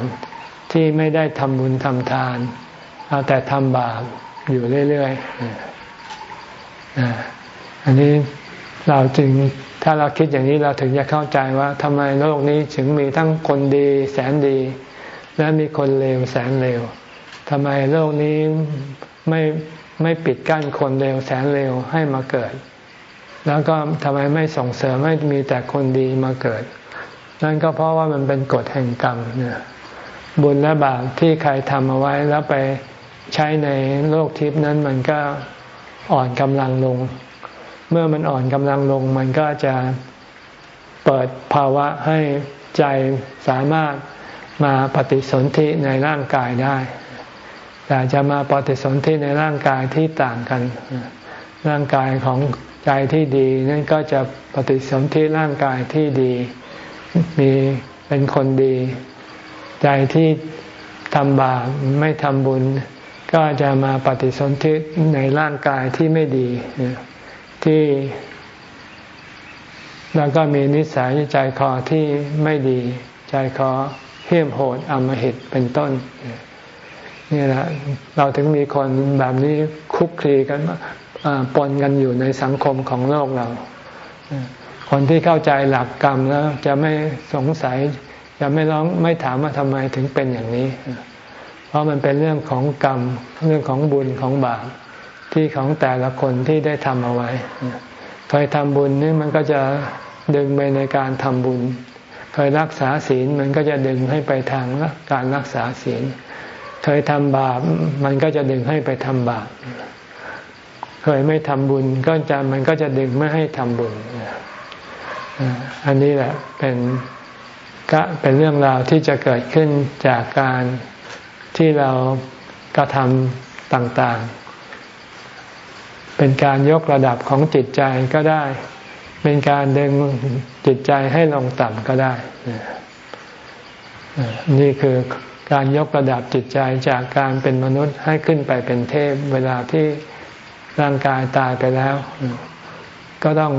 ที่ไม่ได้ทำบุญทำทาน เอาแต่ทำบาปอยู่เรื่อยๆอันนี้เราจึงถ้าเราคิดอย่างนี้เราถึงจะเข้าใจว่าทำไมโลกนี้ถึงมีทั้งคนดีแสนดี และมีคนเลวแสนเลว ทำไมโลกนี้ไม่ไม่ปิดกั้นคนเร็วแสนเร็วให้มาเกิด แล้วก็ทำไมไม่ส่งเสริมให้มีแต่คนดีมาเกิด นั่นก็เพราะว่ามันเป็นกฎแห่งกรรมเนี่ยบุญและบาปที่ใครทำเอาไว้แล้วไปใช้ในโลกทิพย์นั้นมันก็อ่อนกำลังลง เมื่อมันอ่อนกำลังลง มันก็จะเปิดภาวะให้ใจสามารถมาปฏิสนธิในร่างกายได้ แต่จะมาปฏิสนธิในร่างกายที่ต่างกัน ร่างกายของใจที่ดีนั่นก็จะปฏิสนธิร่างกายที่ดี มีเป็นคนดี ใจที่ทำบาปไม่ทำบุญ ก็จะมาปฏิสนธิในร่างกายที่ไม่ดีที่แล้วก็มีนิสัยใจคอที่ไม่ดี ใจคอเหี้ยมโหดอมหิตเป็นต้น นี่แหละเราถึงมีคนแบบนี้คุกคีกันปนกันอยู่ในสังคมของโลกเรา คนที่เข้าใจหลักกรรมแล้วจะไม่สงสัย จะไม่ร้องไม่ถามว่าทำไมถึงเป็นอย่างนี้ เพราะมันเป็นเรื่องของกรรม เรื่องของบุญของบาปที่ของแต่ละคนที่ได้ทำเอาไว้เคยทำบุญนี่มันก็จะดึงไปในการทำบุญ เคยรักษาศีลมันก็จะดึงให้ไปทางการรักษาศีล เคยทำบาป มันก็จะดึงให้ไปทำบาป เคยไม่ทำบุญก็จะมันก็จะดึงไม่ให้ทำบุญ อันนี้แหละเป็นก็เป็นเรื่องราวที่จะเกิดขึ้นจากการที่เรากระทำต่างๆ เป็นการยกระดับของจิตใจก็ได้ เป็นการดึงจิตใจให้ลงต่ำก็ได้ นี่คือ การยกระดับจิตใจจากการเป็นมนุษย์ให้ขึ้นไปเป็นเทพ เวลาที่ร่างกายตายไปแล้ว ก็ต้อง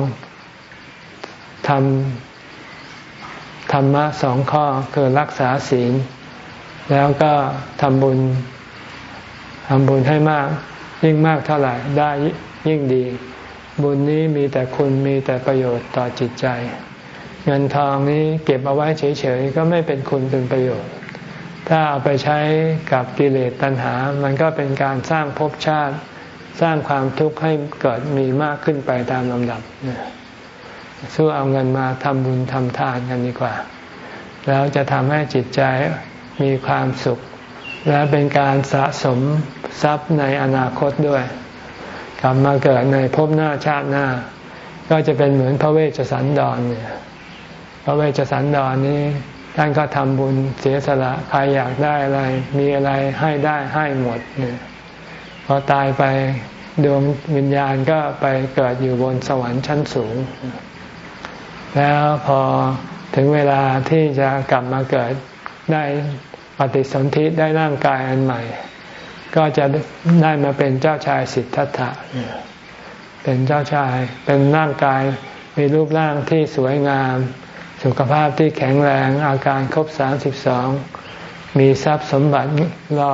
ทำธรรมะสองข้อคือรักษาศีล แล้วก็ทำบุญทำบุญให้มาก ยิ่งมากเท่าไหร่ได้ยิ่งดี บุญนี้มีแต่คุณมีแต่ประโยชน์ต่อจิตใจ เงินทองนี้เก็บเอาไว้เฉยๆก็ไม่เป็นคุณเป็นประโยชน์ ถ้าเอาไปใช้กับกิเลสตัณหา มันก็เป็นการสร้างภพชาติ สร้างความทุกข์ให้เกิดมีมากขึ้นไปตามลำดับสู้เอาเงินมาทำบุญทำทานกันดีกว่า แล้วจะทำให้จิตใจมีความสุข และเป็นการสะสมทรัพย์ในอนาคตด้วย กลับมาเกิดในภพหน้าชาติหน้า ก็จะเป็นเหมือนพระเวชสันดรเนี่ยพระเวชสันดรนี้ ท่านก็ทำบุญเสียสละใครอยากได้อะไร มีอะไรให้ได้ให้หมดเนี่ยพอตายไปดวงวิญญาณก็ไปเกิดอยู่บนสวรรค์ชั้นสูง แล้วพอถึงเวลาที่จะกลับมาเกิดได้ปฏิสนธิได้ร่างกายอันใหม่ ก็จะได้มาเป็นเจ้าชายสิทธัตถะเป็นเจ้าชายเป็นร่างกายมีรูปร่างที่สวยงาม สุขภาพที่แข็งแรงอาการครบสามสิบสองมีทรัพย์สมบัติรอ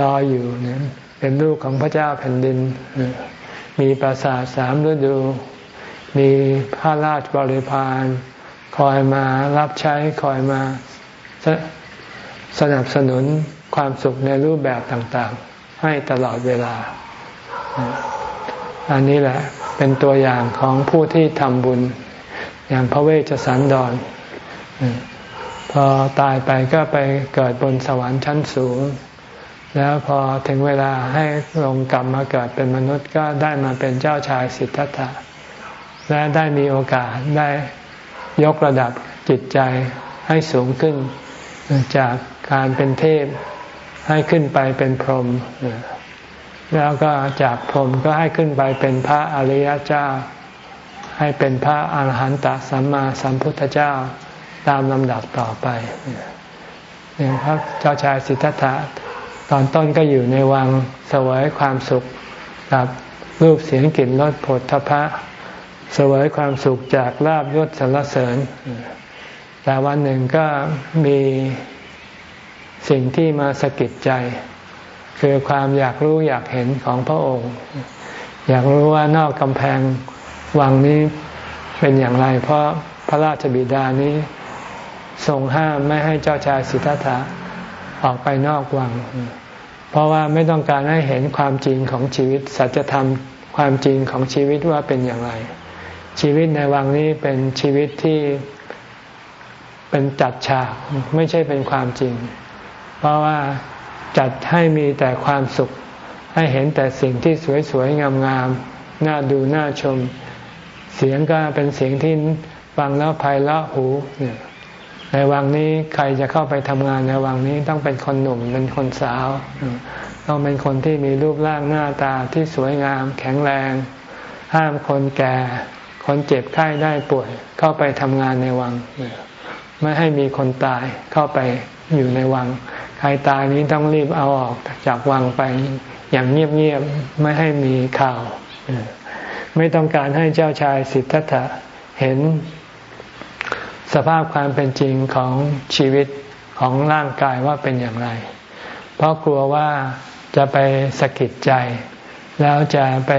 รออยู่เนี่ยเป็นลูกของพระเจ้าแผ่นดิน มีปราสาทสามฤดู มีพระราชบริพารคอยมารับใช้คอยมาสสนับสนุนความสุขในรูปแบบต่างๆ ให้ตลอดเวลา อันนี้แหละเป็นตัวอย่างของผู้ที่ทำบุญ อย่างพระเวชสันดร พอตายไปก็ไปเกิดบนสวรรค์ชั้นสูง แล้วพอถึงเวลาให้ลงกลับมาเกิดเป็นมนุษย์ก็ได้มาเป็นเจ้าชายสิทธัตถะ และได้มีโอกาสได้ยกระดับจิตใจให้สูงขึ้น จากการเป็นเทพให้ขึ้นไปเป็นพรหมแล้วก็จากพรหมก็ให้ขึ้นไปเป็นพระอริยเจ้า ให้เป็นพระอาหารหันตสัมมาสัมพุทธเจ้าตามลำดับต่อไปเนี่ยพระเจ้าชายสิทธัตถะตอนต้นก็อยู่ในวังสวยความสุขกับรูปเสียงกลิ่นรสผลทพะสวยความสุขจากลาบยศสรรเสริญ แต่วันหนึ่งก็มีสิ่งที่มาสะกิดใจ คือความอยากรู้อยากเห็นของพระองค์ อยากรู้ว่านอกกำแพง วังนี้เป็นอย่างไร เพราะพระราชบิดานี้ทรงห้ามไม่ให้เจ้าชายสิทธัตถะออกไปนอกวัง เพราะว่าไม่ต้องการให้เห็นความจริงของชีวิต สัจธรรมความจริงของชีวิตว่าเป็นอย่างไร ชีวิตในวังนี้เป็นชีวิตที่เป็นจัดฉากไม่ใช่เป็นความจริง เพราะว่าจัดให้มีแต่ความสุข ให้เห็นแต่สิ่งที่สวยๆงามๆน่าดูน่าชม เสียงก็เป็นเสียงที่ฟังแล้วไพเราะหูเนี่ยในวังนี้ใครจะเข้าไปทำงานในวังนี้ต้องเป็นคนหนุ่มเป็นคนสาวต้องเป็นคนที่มีรูปร่างหน้าตาที่สวยงาม แข็งแรง ห้ามคนแก่ คนเจ็บไข้ได้ป่วย เข้าไปทำงานในวัง ไม่ให้มีคนตายเข้าไปอยู่ในวัง ใครตายนี้ต้องรีบเอาออกจากวังไปอย่างเงียบๆไม่ให้มีข่าว ไม่ต้องการให้เจ้าชายสิทธัตถะเห็นสภาพความเป็นจริงของชีวิตของร่างกายว่าเป็นอย่างไร เพราะกลัวว่าจะไปสะกิดใจ แล้วจะไป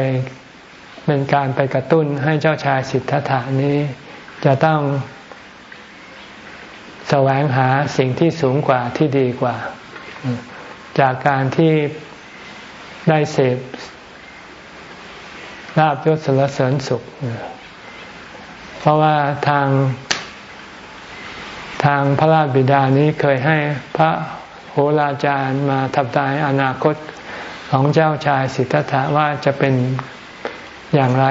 เป็นการไปกระตุ้นให้เจ้าชายสิทธัตถานี้จะต้องแสวงหาสิ่งที่สูงกว่าที่ดีกว่า จากการที่ได้เสพ ลาบยศสรรเสริญสุข เพราะว่าทางทางพระราชบิดานี้เคยให้พระโหราจารย์มาทำนายอนาคตของเจ้าชายสิทธัตถะว่าจะเป็นอย่างไร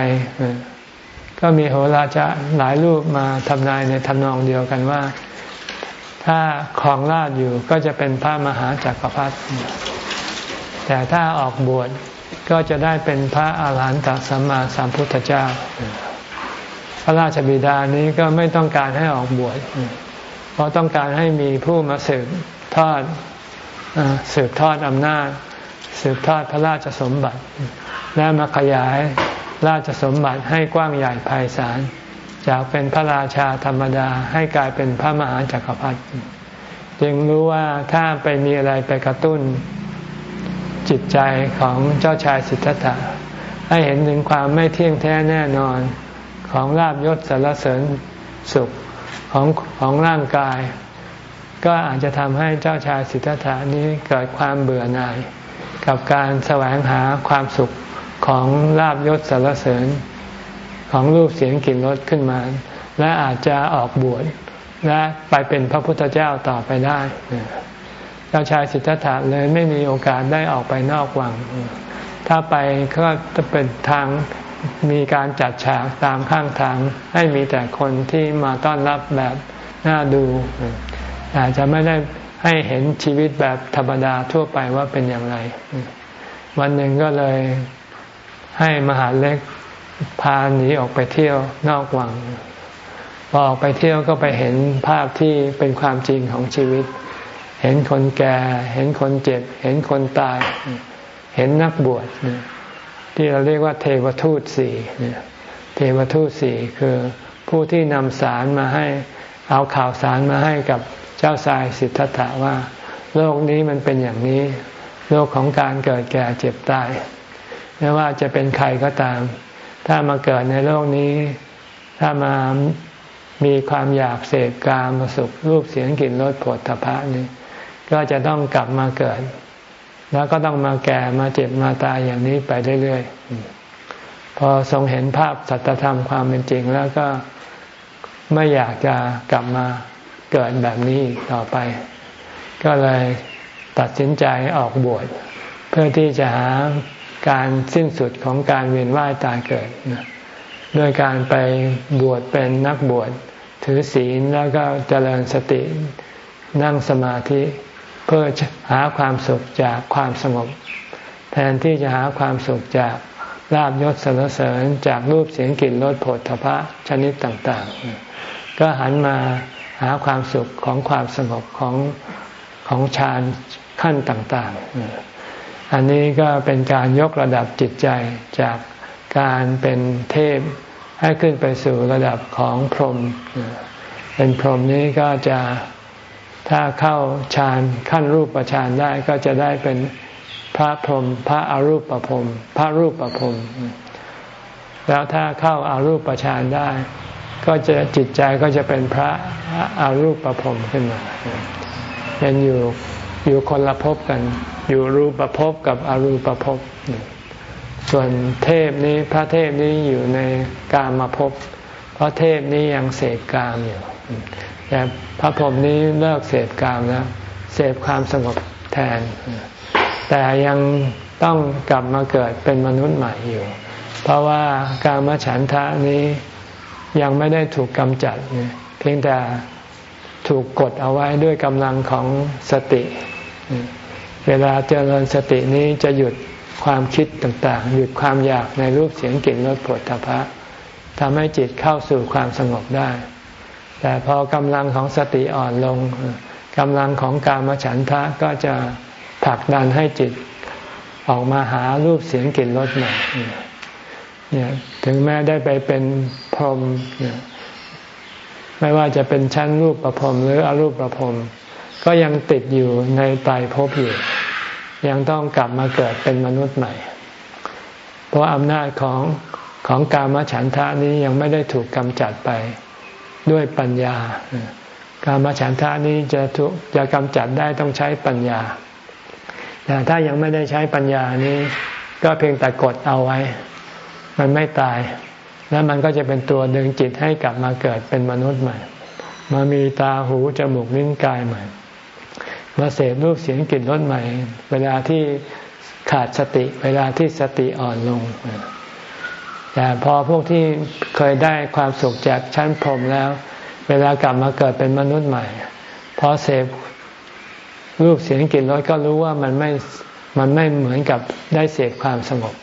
ก็มีโหราจารย์หลายรูปมาทำนายในทำนองเดียวกันว่า ถ้าครองราชอยู่ก็จะเป็นพระมหาจักรพรรดิแต่ถ้าออกบวช ก็จะได้เป็นพระอาหารหันตสัมมาสัมพุทธเจ้า พระราชบิดานี้ก็ไม่ต้องการให้ออกบวชเพราะต้องการให้มีผู้มาสืบทอดสืบทอดอำนาจ สืบทอดพระราชสมบัติ และมาขยายราชสมบัติให้กว้างใหญ่ไพศาลจากเป็นพระราชาธรรมดาให้กลายเป็นพระมหาจักรพรรดิจึงรู้ว่าถ้าไปมีอะไรไปกระตุ้น จิตใจของเจ้าชายสิทธัตถะให้เห็นถึงความไม่เที่ยงแท้แน่นอนของลาบยศสารเสริญสุขของของร่างกาย ก็อาจจะทำให้เจ้าชายสิทธัตถานี้เกิดความเบื่อหน่าย กับการแสวงหาความสุขของลาบยศสารเสริญ ของรูปเสียงกลิ่นรสขึ้นมา และอาจจะออกบวชและไปเป็นพระพุทธเจ้าต่อไปได้ จ้าชายสิทธัตถะเลยไม่มีโอกาสได้ออกไปนอกวัง ถ้าไปก็จะเป็นทางมีการจัดฉากตามข้างทาง ให้มีแต่คนที่มาต้อนรับแบบน่าดู อาจจะไม่ได้ให้เห็นชีวิตแบบธรรมดาทั่วไปว่าเป็นอย่างไร วันหนึ่งก็เลยให้มหาเล็กพาหนีออกไปเที่ยวนอกวังพอออกไปเที่ยวก็ไปเห็นภาพที่เป็นความจริงของชีวิต เห็นคนแก่ เห็นคนเจ็บ เห็นคนตาย เห็นนักบวชที่เราเรียกว่าเทวทูตสี่เทวทูตสี่คือผู้ที่นำสารมาให้เอาข่าวสารมาให้กับเจ้าชายสิทธัตถะว่า โลกนี้มันเป็นอย่างนี้ โลกของการเกิดแก่เจ็บตายไม่ว่าจะเป็นใครก็ตาม ถ้ามาเกิดในโลกนี้ ถ้ามามีความอยากเสพกามสุขรูปเสียงกลิ่นรสผลทพะนี่ ก็จะต้องกลับมาเกิด แล้วก็ต้องมาแก่มาเจ็บมาตายอย่างนี้ไปเรื่อยๆ พอทรงเห็นภาพสัจธรรมความเป็นจริง แล้วก็ไม่อยากจะกลับมาเกิดแบบนี้ต่อไป ก็เลยตัดสินใจออกบวชเพื่อที่จะหาการสิ้นสุดของการเวียนว่ายตายเกิดด้วยการไปบวชเป็นนักบวชถือศีลแล้วก็เจริญสตินั่งสมาธิ เพื่อหาความสุขจากความสงบ แทนที่จะหาความสุขจากลาบยศสรรเสริญจากรูปเสียงกลิ่นรสผลทพะชนิดต่าง ๆ ก็หันมาหาความสุขของความสงบของของฌานขั้นต่าง ๆ อันนี้ก็เป็นการยกระดับจิตใจจากการเป็นเทพให้ขึ้นไปสู่ระดับของพรหมเป็นพรหมนี้ก็จะ ถ้าเข้าฌานขั้นรูปฌานได้ก็จะได้เป็นพระพรหมพระอรูปพรหมพระรูปพรหมแล้วถ้าเข้าอารูปฌานได้ ก็จะจิตใจก็จะเป็นพระอารูปพรหมขึ้นมาเป็นอยู่อยู่คนละภพกัน อยู่รูปภพกับอรูปภพส่วนเทพนี้พระเทพนี้อยู่ในกามาภพเพราะเทพนี้ยังเสกกามอยู่ แต่พระพรหมนี้เลิกเสพกามแล้วเสพความสงบแทน แต่ยังต้องกลับมาเกิดเป็นมนุษย์ใหม่อยู่ เพราะว่าการมฉันทะนี้ยังไม่ได้ถูกกำจัด เพียงแต่ถูกกดเอาไว้ด้วยกำลังของสติ เวลาเจริญสตินี้จะหยุดความคิดต่างๆ หยุดความอยากในรูปเสียงกลิ่นรสผลตภะทำให้จิตเข้าสู่ความสงบได้ แต่พอกำลังของสติอ่อนลงกำลังของกามฉันทะก็จะผลักดันให้จิตออกมาหารูปเสียงกลิ่นรสใหม่เนี่ยถึงแม้ได้ไปเป็นพรหมไม่ว่าจะเป็นชั้นรูปประพรมหรืออรูปประพรมก็ยังติดอยู่ในไตภพอยู่ ยังต้องกลับมาเกิดเป็นมนุษย์ใหม่ เพราะอำนาจของของกามฉันทะนี้ยังไม่ได้ถูกกำจัดไป ด้วยปัญญา การมาฉันทะนี้จะถูกจะกำจัดได้ต้องใช้ปัญญา แต่ถ้ายังไม่ได้ใช้ปัญญานี้ ก็เพียงแต่กดเอาไว้ มันไม่ตาย แล้วมันก็จะเป็นตัวดึงจิตให้กลับมาเกิดเป็นมนุษย์ใหม่ มามีตาหูจมูกลิ้นกายใหม่ มาเสพรูปเสียงกลิ่นรสใหม่ เวลาที่ขาดสติ เวลาที่สติอ่อนลง แต่พอพวกที่เคยได้ความสุขจากชั้นพรมแล้ว เวลากลับมาเกิดเป็นมนุษย์ใหม่พอเสพรูปเสียงกลิ่นรสก็รู้ว่ามันไม่มันไม่เหมือนกับได้เสพความสงบ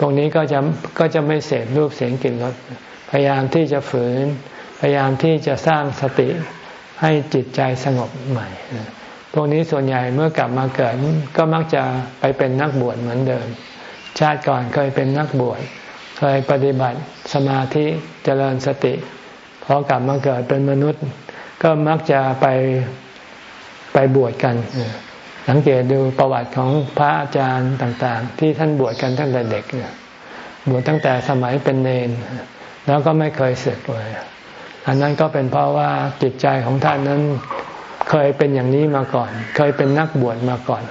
ตรงนี้ก็จะก็จะไม่เสพรูปเสียงกลิ่นรสพยายามที่จะฝืน พยายามที่จะสร้างสติให้จิตใจสงบใหม่พวกนี้ส่วนใหญ่เมื่อกลับมาเกิดก็มักจะไปเป็นนักบวชเหมือนเดิม ชาติก่อนเคยเป็นนักบวช เคยปฏิบัติสมาธิเจริญสติพอกลับมาเกิดเป็นมนุษย์ ก็มักจะไปไปบวชกัน สังเกตดูประวัติของพระอาจารย์ต่าง ๆ ที่ท่านบวชกันตั้งแต่เด็กเนี่ยบวชตั้งแต่สมัยเป็นเนน แล้วก็ไม่เคยเสร็จเลยอันนั้นก็เป็นเพราะว่าจิตใจของท่านนั้นเคยเป็นอย่างนี้มาก่อน เคยเป็นนักบวชมาก่อน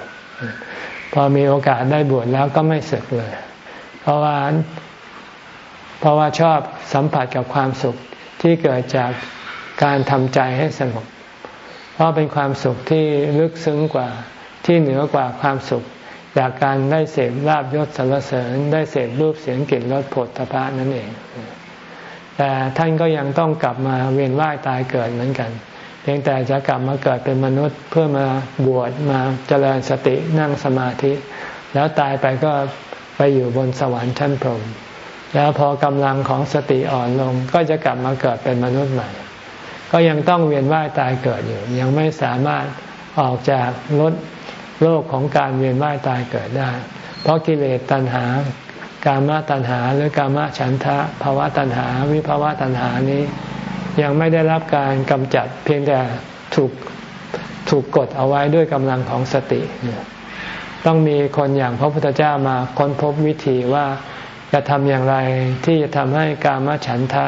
พอมีโอกาสได้บวชแล้วก็ไม่เสร็จเลย เพราะว่า เพราะว่าชอบสัมผัสกับความสุขที่เกิดจากการทำใจให้สงบ เพราะเป็นความสุขที่ลึกซึ้งกว่าที่เหนือกว่าความสุข จากการได้เสพลาบยศสรรเสริญ ได้เสพรูปเสียงกลิ่นรสผลตภะนั่นเอง แต่ท่านก็ยังต้องกลับมาเวียนว่ายตายเกิดเหมือนกัน เพียงแต่จะกลับมาเกิดเป็นมนุษย์เพื่อมาบวชมาเจริญสตินั่งสมาธิ แล้วตายไปก็ไปอยู่บนสวรรค์ชั้นพรหม แล้วพอกำลังของสติอ่อนลงก็จะกลับมาเกิดเป็นมนุษย์ใหม่ ก็ยังต้องเวียนว่ายตายเกิดอยู่ ยังไม่สามารถออกจากลดโลกของการเวียนว่ายตายเกิดได้ เพราะกิเลสตัณหา กามตัณหาหรือกามฉันทะภาวะตัณหา วิภาวะตัณหานี้ ยังไม่ได้รับการกำจัดเพียงแต่ถูกถูกกดเอาไว้ด้วยกำลังของสติ ต้องมีคนอย่างพระพุทธเจ้ามาค้นพบวิธีว่า จะทำอย่างไรที่จะทำให้กามฉันทะ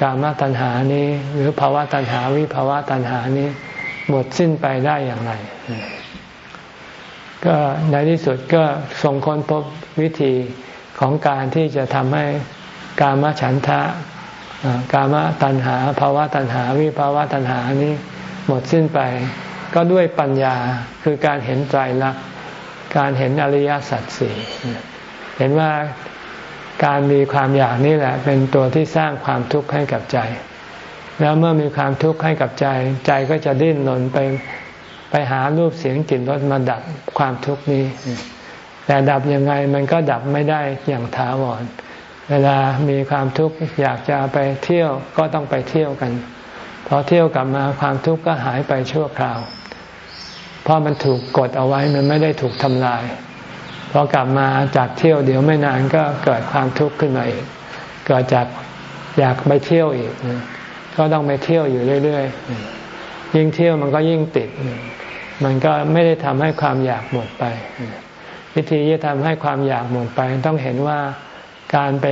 กามตัณหานี้ หรือภาวะตัณหาวิภาวะตัณหานี้หมดสิ้นไปได้อย่างไร ก็ในที่สุดก็ทรงค้นพบวิธีของการที่จะทำให้กามฉันทะ กามตัณหาภาวะตัณหา วิภาวะตัณหานี้หมดสิ้นไป ก็ด้วยปัญญาคือการเห็นใจรักการเห็นอริยสัจสี่เห็นว่า การมีความอยากนี่แหละ เป็นตัวที่สร้างความทุกข์ให้กับใจ แล้วเมื่อมีความทุกข์ให้กับใจ ใจก็จะดิ้นรนไปไปหารูปเสียงกลิ่นรสมาดับความทุกข์นี้ แต่ดับยังไงมันก็ดับไม่ได้อย่างถาวร เวลามีความทุกข์อยากจะไปเที่ยวก็ต้องไปเที่ยวกันพอเที่ยวกลับมาความทุกข์ก็หายไปชั่วคราว เพราะมันถูกกดเอาไว้มันไม่ได้ถูกทำลาย พอกลับมาจากเที่ยวเดี๋ยวไม่นานก็เกิดความทุกข์ขึ้นมาอีก เกิดจากอยากไปเที่ยวอีก ก็ต้องไปเที่ยวอยู่เรื่อยๆ ยิ่งเที่ยวมันก็ยิ่งติด มันก็ไม่ได้ทำให้ความอยากหมดไป วิธีที่ทำให้ความอยากหมดไป ต้องเห็นว่าการไป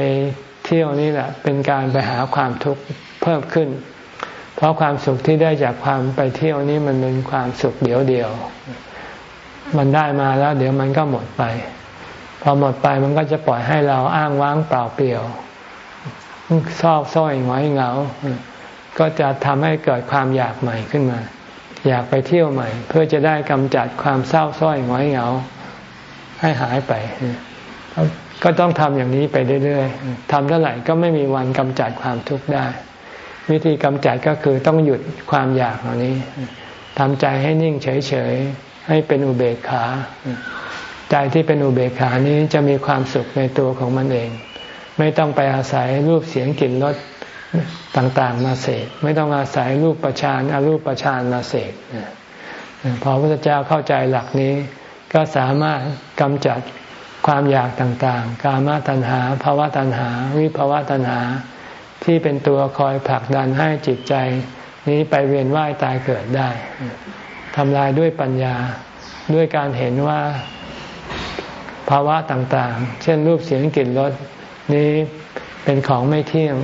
เที่ยวนี่แหละ เป็นการไปหาความทุกข์เพิ่มขึ้น เพราะความสุขที่ได้จากความไปเที่ยวนี้มันเป็นความสุขเดียวเดียว มันได้มาแล้ว เดี๋ยวมันก็หมดไป พอหมดไปมันก็จะปล่อยให้เราอ้างว้างเปล่าเปลี่ยวเศร้าส้อยหงอยเหงา ก็จะทำให้เกิดความอยากใหม่ขึ้นมา อยากไปเที่ยวใหม่ เพื่อจะได้กำจัดความเศร้าส้อยหงอยเหงา ให้หายไป ก็ต้องทำอย่างนี้ไปเรื่อยๆทำเท่าไหร่ก็ไม่มีวันกำจัดความทุกข์ได้ วิธีกำจัดก็คือต้องหยุดความอยากเหล่านี้ทำใจให้นิ่งเฉยๆ ให้เป็นอุเบกขา ใจที่เป็นอุเบกขานี้จะมีความสุขในตัวของมันเอง ไม่ต้องไปอาศัยรูปเสียงกลิ่นรสต่างๆ มาเสกไม่ต้องอาศัยรูปประชานอารูปประชานมาเสกพอพระพุทธเจ้าเข้าใจหลักนี้ ก็สามารถกำจัดความอยากต่างๆ กามตัณหาภาวะตัณหา วิภาวะตัณหา ที่เป็นตัวคอยผลักดันให้จิตใจ นี้ไปเวียนว่ายตายเกิดได้ ทำลายด้วยปัญญา ด้วยการเห็นว่าภาวะต่างๆ เช่นรูปเสียงกลิ่นรสนี้เป็นของไม่เที่ยง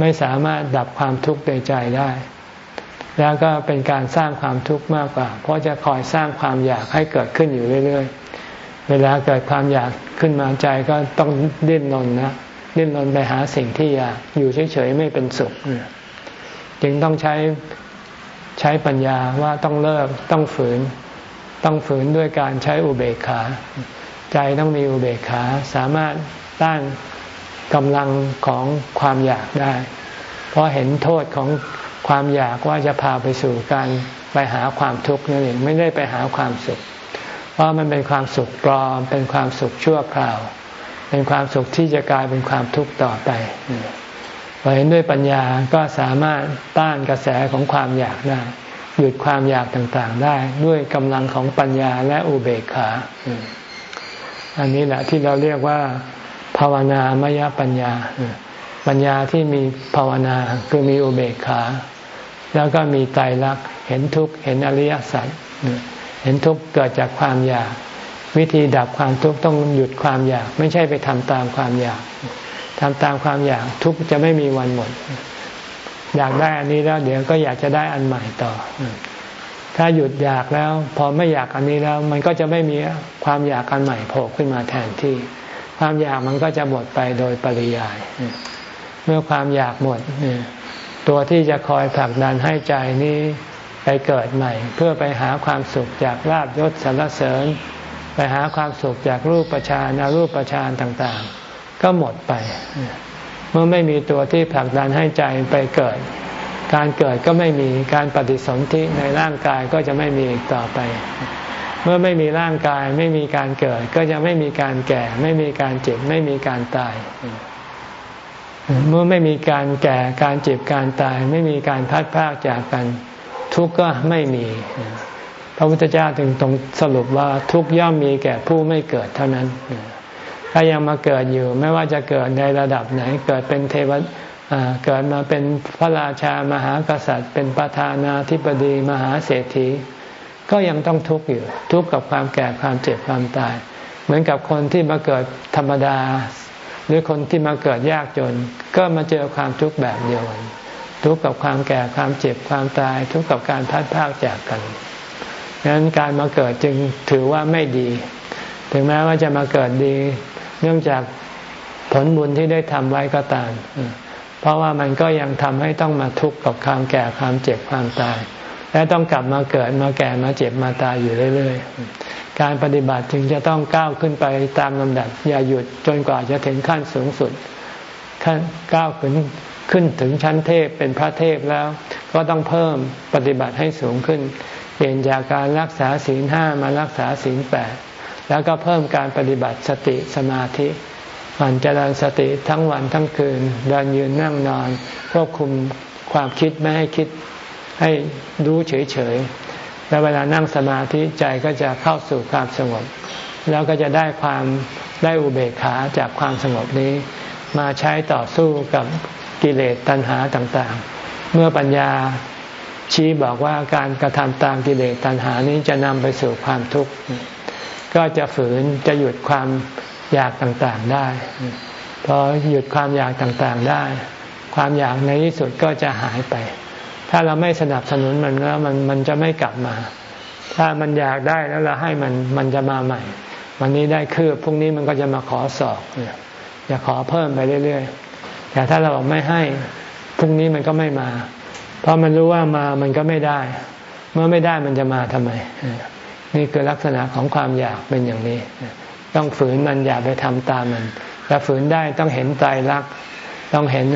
ไม่สามารถดับความทุกข์ในใจได้ แล้วก็เป็นการสร้างความทุกข์มากกว่า เพราะจะคอยสร้างความอยากให้เกิดขึ้นอยู่เรื่อยๆ เวลาเกิดความอยากขึ้นมาใจก็ต้องดิ้นรนนะดิ้นรนไปหาสิ่งที่อยากอยู่เฉยๆไม่เป็นสุข จึงต้องใช้ ใช้ปัญญาว่าต้องเลิกต้องฝืน ต้องฝืนด้วยการใช้อุเบกขา ใจต้องมีอุเบกขาสามารถต้านกำลังของความอยากได้ เพราะเห็นโทษของความอยากว่าจะพาไปสู่การไปหาความทุกข์นั่นเองไม่ได้ไปหาความสุข เพราะมันเป็นความสุขปลอม เป็นความสุขชั่วคราว เป็นความสุขที่จะกลายเป็นความทุกข์ต่อไป พอเห็นด้วยปัญญาก็สามารถต้านกระแสของความอยากได้ หยุดความอยากต่างๆได้ด้วยกำลังของปัญญาและอุเบกขา อันนี้แหละที่เราเรียกว่า ภาวนามยปัญญา ปัญญาที่มีภาวนาคือมีอุเบกขา แล้วก็มีไตรลักษณ์เห็นทุกข์เห็นอริยสัจเห็นทุกข์เกิดจากความอยาก วิธีดับความทุกข์ต้องหยุดความอยาก ไม่ใช่ไปทำตามความอยาก ทำตามความอยากทุกจะไม่มีวันหมด อยากได้อันนี้แล้ว เดี๋ยวก็อยากจะได้อันใหม่ต่อ ถ้าหยุดอยากแล้ว พอไม่อยากอันนี้แล้ว มันก็จะไม่มีความอยากอันใหม่โผล่ขึ้นมาแทนที่ ความอยากมันก็จะหมดไปโดยปริยาย เมื่อความอยากหมดตัวที่จะคอยผลักดันให้ใจนี้ไปเกิดใหม่ เพื่อไปหาความสุขจากลาบยศสรรเสริญ ไปหาความสุขจากรูปประชานอารูปประชานต่าง ก็หมดไป เมื่อไม่มีตัวที่ผลักดันให้ใจไปเกิด การเกิดก็ไม่มีการปฏิสนธิในร่างกายก็จะไม่มีอีกต่อไป เมื่อไม่มีร่างกายไม่มีการเกิด ก็จะไม่มีการแก่ ไม่มีการเจ็บ ไม่มีการตาย เมื่อไม่มีการแก่การเจ็บการตาย ไม่มีการพัดพากจากกัน ทุกข์ก็ไม่มีพระพุทธเจ้าถึงตรงสรุปว่าทุกย่อมมีแก่ผู้ไม่เกิดเท่านั้น ถ้ายังมาเกิดอยู่ ไม่ว่าจะเกิดในระดับไหน เกิดเป็นเทวดเกิดมาเป็นพระราชามหากษัตริย์ เป็นประธานาธิบดีมหาเศรษฐี ก็ยังต้องทุกข์อยู่ ทุกข์กับความแก่ความเจ็บความตาย เหมือนกับคนที่มาเกิดธรรมดา หรือคนที่มาเกิดยากจน ก็มาเจอความทุกข์แบบเดียวกันทุกข์กับความแก่ความเจ็บความตาย ทุกข์กับการพัดพากจากกันดังนั้นการมาเกิดจึงถือว่าไม่ดี ถึงแม้ว่าจะมาเกิดดี เนื่องจากผลบุญที่ได้ทำไว้ก็ตาม เพราะว่ามันก็ยังทำให้ต้องมาทุกข์กับความแก่ความเจ็บความตาย และต้องกลับมาเกิดมาแก่มาเจ็บมาตายอยู่เรื่อยๆ การปฏิบัติจึงจะต้องก้าวขึ้นไปตามลำดับ อย่าหยุดจนกว่าจะถึงขั้นสูงสุดขั้นก้าวขึ้นขึ้นถึงชั้นเทพเป็นพระเทพแล้ว ก็ต้องเพิ่มปฏิบัติให้สูงขึ้น เปลี่ยนจากการรักษาศีลห้ามารักษาศีลแปด แล้วก็เพิ่มการปฏิบัติสติสมาธิมันเจริญสติทั้งวันทั้งคืนเดินยืนนั่งนอนควบคุมความคิดไม่ให้คิดให้รู้เฉยๆแล้วเวลานั่งสมาธิใจก็จะเข้าสู่ความสงบ แล้วก็จะได้ความได้อุเบกขาจากความสงบนี้ มาใช้ต่อสู้กับกิเลสตัณหาต่างๆ เมื่อปัญญาชี้บอกว่าการกระทำตามกิเลสตัณหานี้จะนำไปสู่ความทุกข์ ก็จะฝืนจะหยุดความอยากต่างๆได้พอหยุดความอยากต่างๆได้ ความอยากในที่สุดก็จะหายไป ถ้าเราไม่สนับสนุนมันแล้วมันมันจะไม่กลับมา ถ้ามันอยากได้แล้วเราให้มันมันจะมาใหม่ วันนี้ได้คืบพรุ่งนี้มันก็จะมาขอสอบอย่าขอเพิ่มไปเรื่อยๆแต่ถ้าเราบอกไม่ให้พรุ่งนี้มันก็ไม่มา เพราะมันรู้ว่ามามันก็ไม่ได้ เมื่อไม่ได้มันจะมาทำไม นี่คือลักษณะของความอยากเป็นอย่างนี้ ต้องฝืนมันอย่าไปทำตามมันแต่ฝืนได้ต้องเห็นใจรัก ต้องเห็น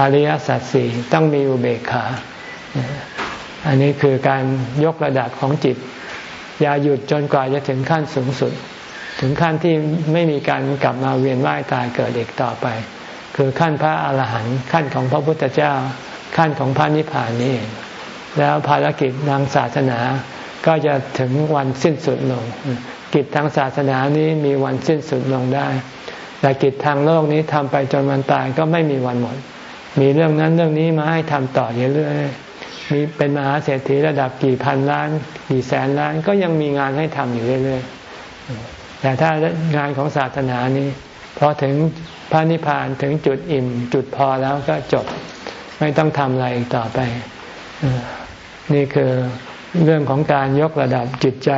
อริยสัจสี่ต้องมีอุเบกขา อันนี้คือการยกระดับของจิต อย่าหยุดจนกว่าจะถึงขั้นสูงสุด ถึงขั้นที่ไม่มีการกลับมาเวียนว่ายตายเกิดอีกต่อไป คือขั้นพระอาหารหันต์ขั้นของพระพุทธเจ้า ขั้นของพระนิพพานนี่แล้วภารกิจทางศาสนา ก็จะถึงวันสิ้นสุดลง กิจทางศาสนานี้มีวันสิ้นสุดลงได้ แต่กิจทางโลกนี้ทำไปจนวันตายก็ไม่มีวันหมด มีเรื่องนั้นเรื่องนี้มาให้ทำต่อเรื่อยๆมีเป็นมหาเศรษฐีระดับกี่พันล้าน กี่แสนล้านก็ยังมีงานให้ทำอยู่เรื่อยๆ แต่ถ้างานของศาสนานี้พอถึงพระนิพพานถึงจุดอิ่ม จุดพอแล้วก็จบ ไม่ต้องทำอะไรอีกต่อไป นี่คือ เรื่องของการยกระดับจิตใจ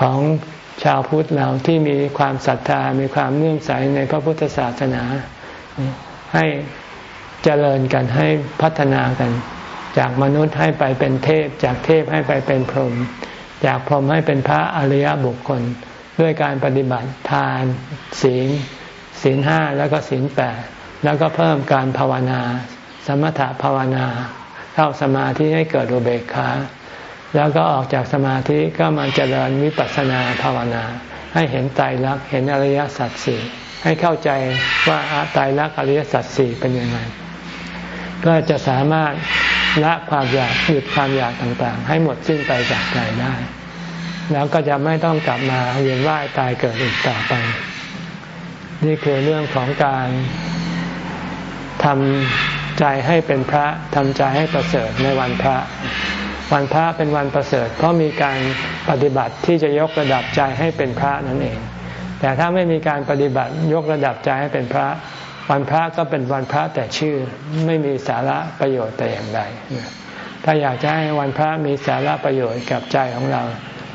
ของชาวพุทธเราที่มีความศรัทธา มีความเนื่องใสในพระพุทธศาสนา ให้เจริญกันให้พัฒนากัน จากมนุษย์ให้ไปเป็นเทพ จากเทพให้ไปเป็นพรหมจากพรหมให้เป็นพระอริยบุคคล ด้วยการปฏิบัติทานศีลศีลห้าแล้วก็ศีลแปดแล้วก็เพิ่มการภาวนา สมถะภาวนา เข้าสมาธิให้เกิดอุเบกขา แล้วก็ออกจากสมาธิก็มาเจริญวิปัสสนาภาวนา ให้เห็นไตรลักษณ์เห็นอริยสัจสี่ให้เข้าใจว่าไตรลักษณ์อริยสัจสี่เป็นยังไง ก็จะสามารถละความอยากหยุดความอยากต่างๆ ให้หมดสิ้นไปจากใจได้ แล้วก็จะไม่ต้องกลับมาเวียนว่ายตายเกิดอีกต่อไป นี่คือเรื่องของการทำใจให้เป็นพระทำใจให้ประเสริฐในวันพระ วันพระเป็นวันประเสริฐ เพราะมีการปฏิบัติที่จะยกระดับใจให้เป็นพระนั่นเอง แต่ถ้าไม่มีการปฏิบัติยกระดับใจให้เป็นพระ วันพระก็เป็นวันพระแต่ชื่อไม่มีสาระประโยชน์แต่อย่างใดถ้าอยากจะให้วันพระมีสาระประโยชน์กับใจของเรา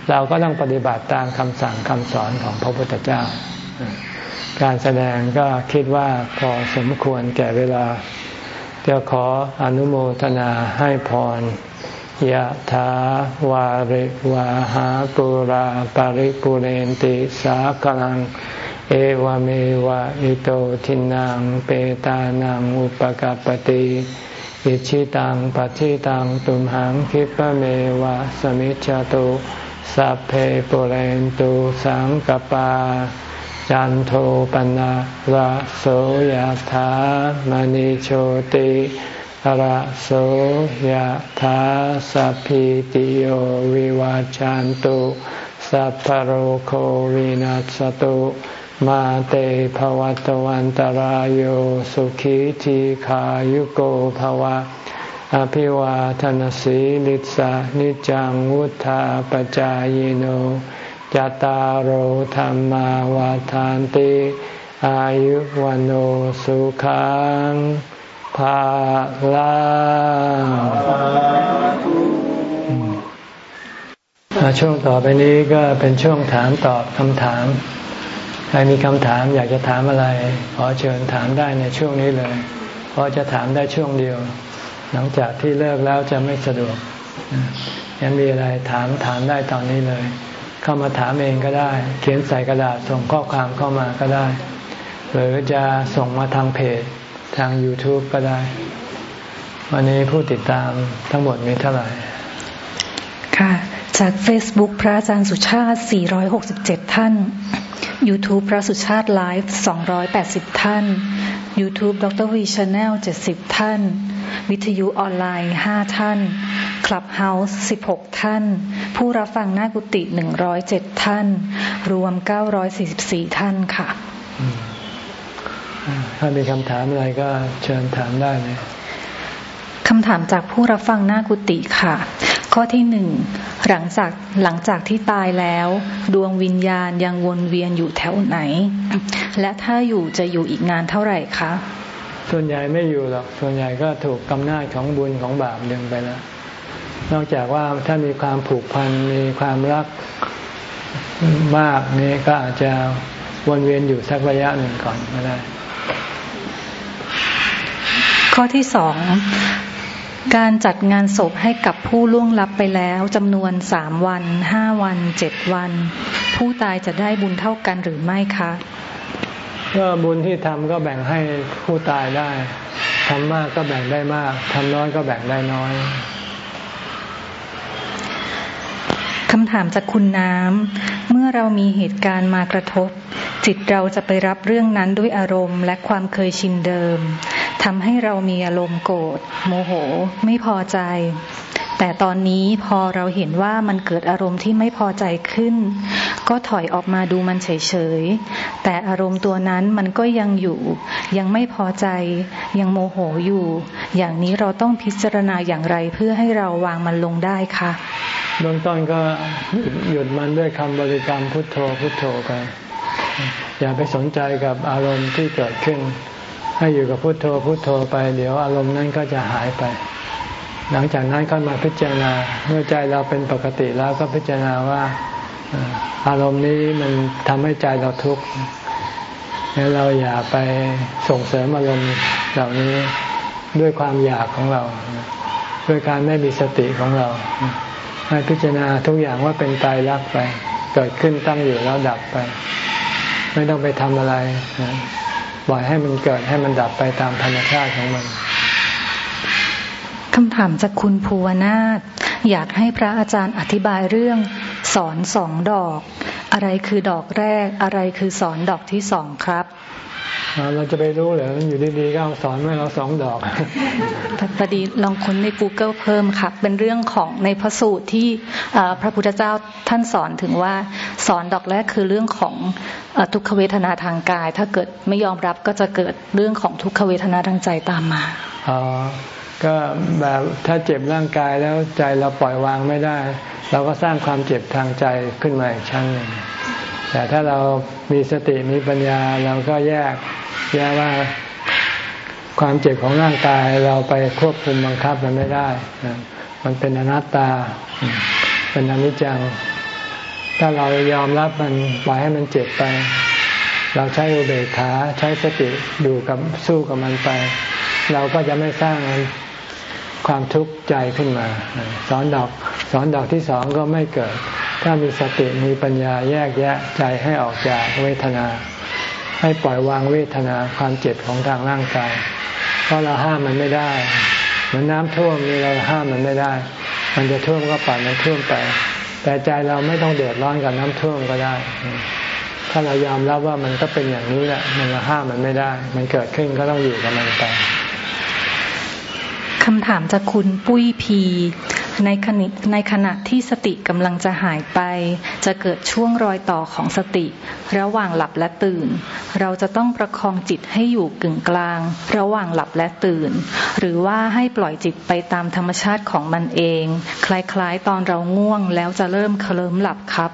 เราก็ต้องปฏิบัติตามคำสั่งคำสอนของพระพุทธเจ้า การแสดงก็คิดว่าพอสมควรแก่เวลาจะขออนุโมทนาให้พร ยะถาวาริวาหาปุราปาริปุเรนติสากลัง เอวเมวะอิโตทินังเปตานังอุปกปติอิชิตังปัชิตังตุมหังคิปะเมวะสมิจจตุสัพเพปุเรนตุสังกปา จันโทปนะระโสยธามณิโชติ ระโสยธาสัพพิติโยวิวาจันตุสัพพโรโควินัสตุมาเตภวัตวันตารโยสุขีทีขายุโกภวะ อภิวาทนสีลิสานิจังวุธาปจายโนจตารโหธรรมาวาทานติ อายุวันโอสุขัง ภาลาช่วงต่อไปนี้ก็เป็นช่วงถามตอบคำถาม ใครมีคำถามอยากจะถามอะไร ขอเชิญถามได้ในช่วงนี้เลย เพราะจะถามได้ช่วงเดียว หลังจากที่เลิกแล้วจะไม่สะดวกยังมีอะไรถามถามได้ตอนนี้เลย เข้ามาถามเองก็ได้ เขียนใส่กระดาษส่งข้อความเข้ามาก็ได้ หรือจะส่งมาทางเพจ ทาง YouTube ก็ได้ วันนี้ผู้ติดตามทั้งหมดมีเท่าไหร่ ค่ะ จาก Facebook พระอาจารย์สุชาติ 467 ท่าน YouTube พระสุชาติไลฟ์280 ท่าน YouTube ดรวี Channel 70 ท่าน วิทยุออนไลน์ 5 ท่าน Clubhouse 16 ท่าน ผู้รับฟังหน้ากุฏิ107 ท่าน รวม 944 ท่านค่ะ ถ้ามีคำถามอะไรก็เชิญถามได้เลยคำถามจากผู้รับฟังหน้ากุฏิค่ะ ข้อที่หนึ่งหลังจากหลังจากที่ตายแล้ว ดวงวิญญาณยังวนเวียนอยู่แถวไหน และถ้าอยู่จะอยู่อีกนานเท่าไหร่คะส่วนใหญ่ไม่อยู่หรอกส่วนใหญ่ก็ถูกกำนาจของบุญของบาปดึงไปแล้วนอกจากว่าถ้ามีความผูกพันมีความรักมากนี่ก็อาจจะวนเวียนอยู่สักระยะหนึ่งก่อนก็ได้ ข้อที่สองการจัดงานศพให้กับผู้ล่วงลับไปแล้วจำนวนสามวันห้าวันเจ็ดวัน ผู้ตายจะได้บุญเท่ากันหรือไม่คะก็บุญที่ทำก็แบ่งให้ผู้ตายได้ทำมากก็แบ่งได้มากทำน้อยก็แบ่งได้น้อยคำถามจากคุณน้ำ เมื่อเรามีเหตุการณ์มากระทบ จิตเราจะไปรับเรื่องนั้นด้วยอารมณ์และความเคยชินเดิม ทำให้เรามีอารมณ์โกรธโมโห ไม่พอใจ แต่ตอนนี้พอเราเห็นว่ามันเกิดอารมณ์ที่ไม่พอใจขึ้น ก็ถอยออกมาดูมันเฉยๆ แต่อารมณ์ตัวนั้นมันก็ยังอยู่ ยังไม่พอใจ ยังโมโหอยู่ อย่างนี้เราต้องพิจารณาอย่างไรเพื่อให้เราวางมันลงได้คะเบื้องต้นก็หยุดมันด้วยคำบริกรรมพุทโธพุทโธไปอย่าไปสนใจกับอารมณ์ที่เกิดขึ้น ให้อยู่กับพุทโธพุทโธไปเดี๋ยวอารมณ์นั้นก็จะหายไป หลังจากนั้นก็มาพิจารณาเมื่อใจเราเป็นปกติแล้วก็พิจารณาว่าอารมณ์นี้มันทำให้ใจเราทุกข์งั้นเราอย่าไปส่งเสริมอารมณ์เหล่านี้ด้วยความอยากของเรา ด้วยการไม่มีสติของเราให้พิจารณาทุกอย่างว่าเป็นตายรักไป เกิดขึ้นตั้งอยู่แล้วดับไป ไม่ต้องไปทำอะไร ปล่อยให้มันเกิดให้มันดับไปตามธรรมชาติของมันคำถามจากคุณภูวนาถอยากให้พระอาจารย์อธิบายเรื่องสอนสองดอก อะไรคือดอกแรก อะไรคือสอนดอกที่สองครับ เราจะไปรู้เหรออยู่ดีๆก็สอนให้เราสองดอกพอดีลองค้นใน Google เพิ่มค่ะ เป็นเรื่องของในพระสูตรที่พระพุทธเจ้าท่านสอนถึงว่าสอนดอกแรกคือเรื่องของทุกขเวทนาทางกาย ถ้าเกิดไม่ยอมรับก็จะเกิดเรื่องของทุกขเวทนาทางใจตามมาอ๋อก็แบบถ้าเจ็บร่างกายแล้วใจเราปล่อยวางไม่ได้ เราก็สร้างความเจ็บทางใจขึ้นมาอีกชั้นหนึ่ง แต่ถ้าเรามีสติมีปัญญาเราก็แยกแยกว่าความเจ็บของร่างกายเราไปควบคุมบังคับมันไม่ได้ มันเป็นอนัตตา เป็นอนิจจัง ถ้าเรายอมรับมันปล่อยให้มันเจ็บไป เราใช้อุเบกขาใช้สติดูกับสู้กับมันไป เราก็จะไม่สร้าง ความทุกข์ใจขึ้นมา สอนดอกสอนดอกที่สองก็ไม่เกิด ถ้ามีสติมีปัญญาแยกแยะใจให้ออกจากเวทนา ให้ปล่อยวางเวทนาความเจ็บของทางร่างกาย เพราะเราห้ามมันไม่ได้ เหมือนน้ำท่วมนี่เราห้ามมันไม่ได้ มันจะท่วมก็ปล่อยมันท่วมไป แต่ใจเราไม่ต้องเดือดร้อนกับน้ำท่วมก็ได้ถ้าเรายอมรับว่ามันก็เป็นอย่างนี้แหละ มันเราห้ามมันไม่ได้ มันเกิดขึ้นก็ต้องอยู่กับมันไป คำถามจากคุณปุ้ยพีในขณะในขณะที่สติกำลังจะหายไป จะเกิดช่วงรอยต่อของสติ ระหว่างหลับและตื่น เราจะต้องประคองจิตให้อยู่กึ่งกลาง ระหว่างหลับและตื่น หรือว่าให้ปล่อยจิตไปตามธรรมชาติของมันเอง คล้ายๆ ตอนเราง่วงแล้วจะเริ่มเคลิ้มหลับครับ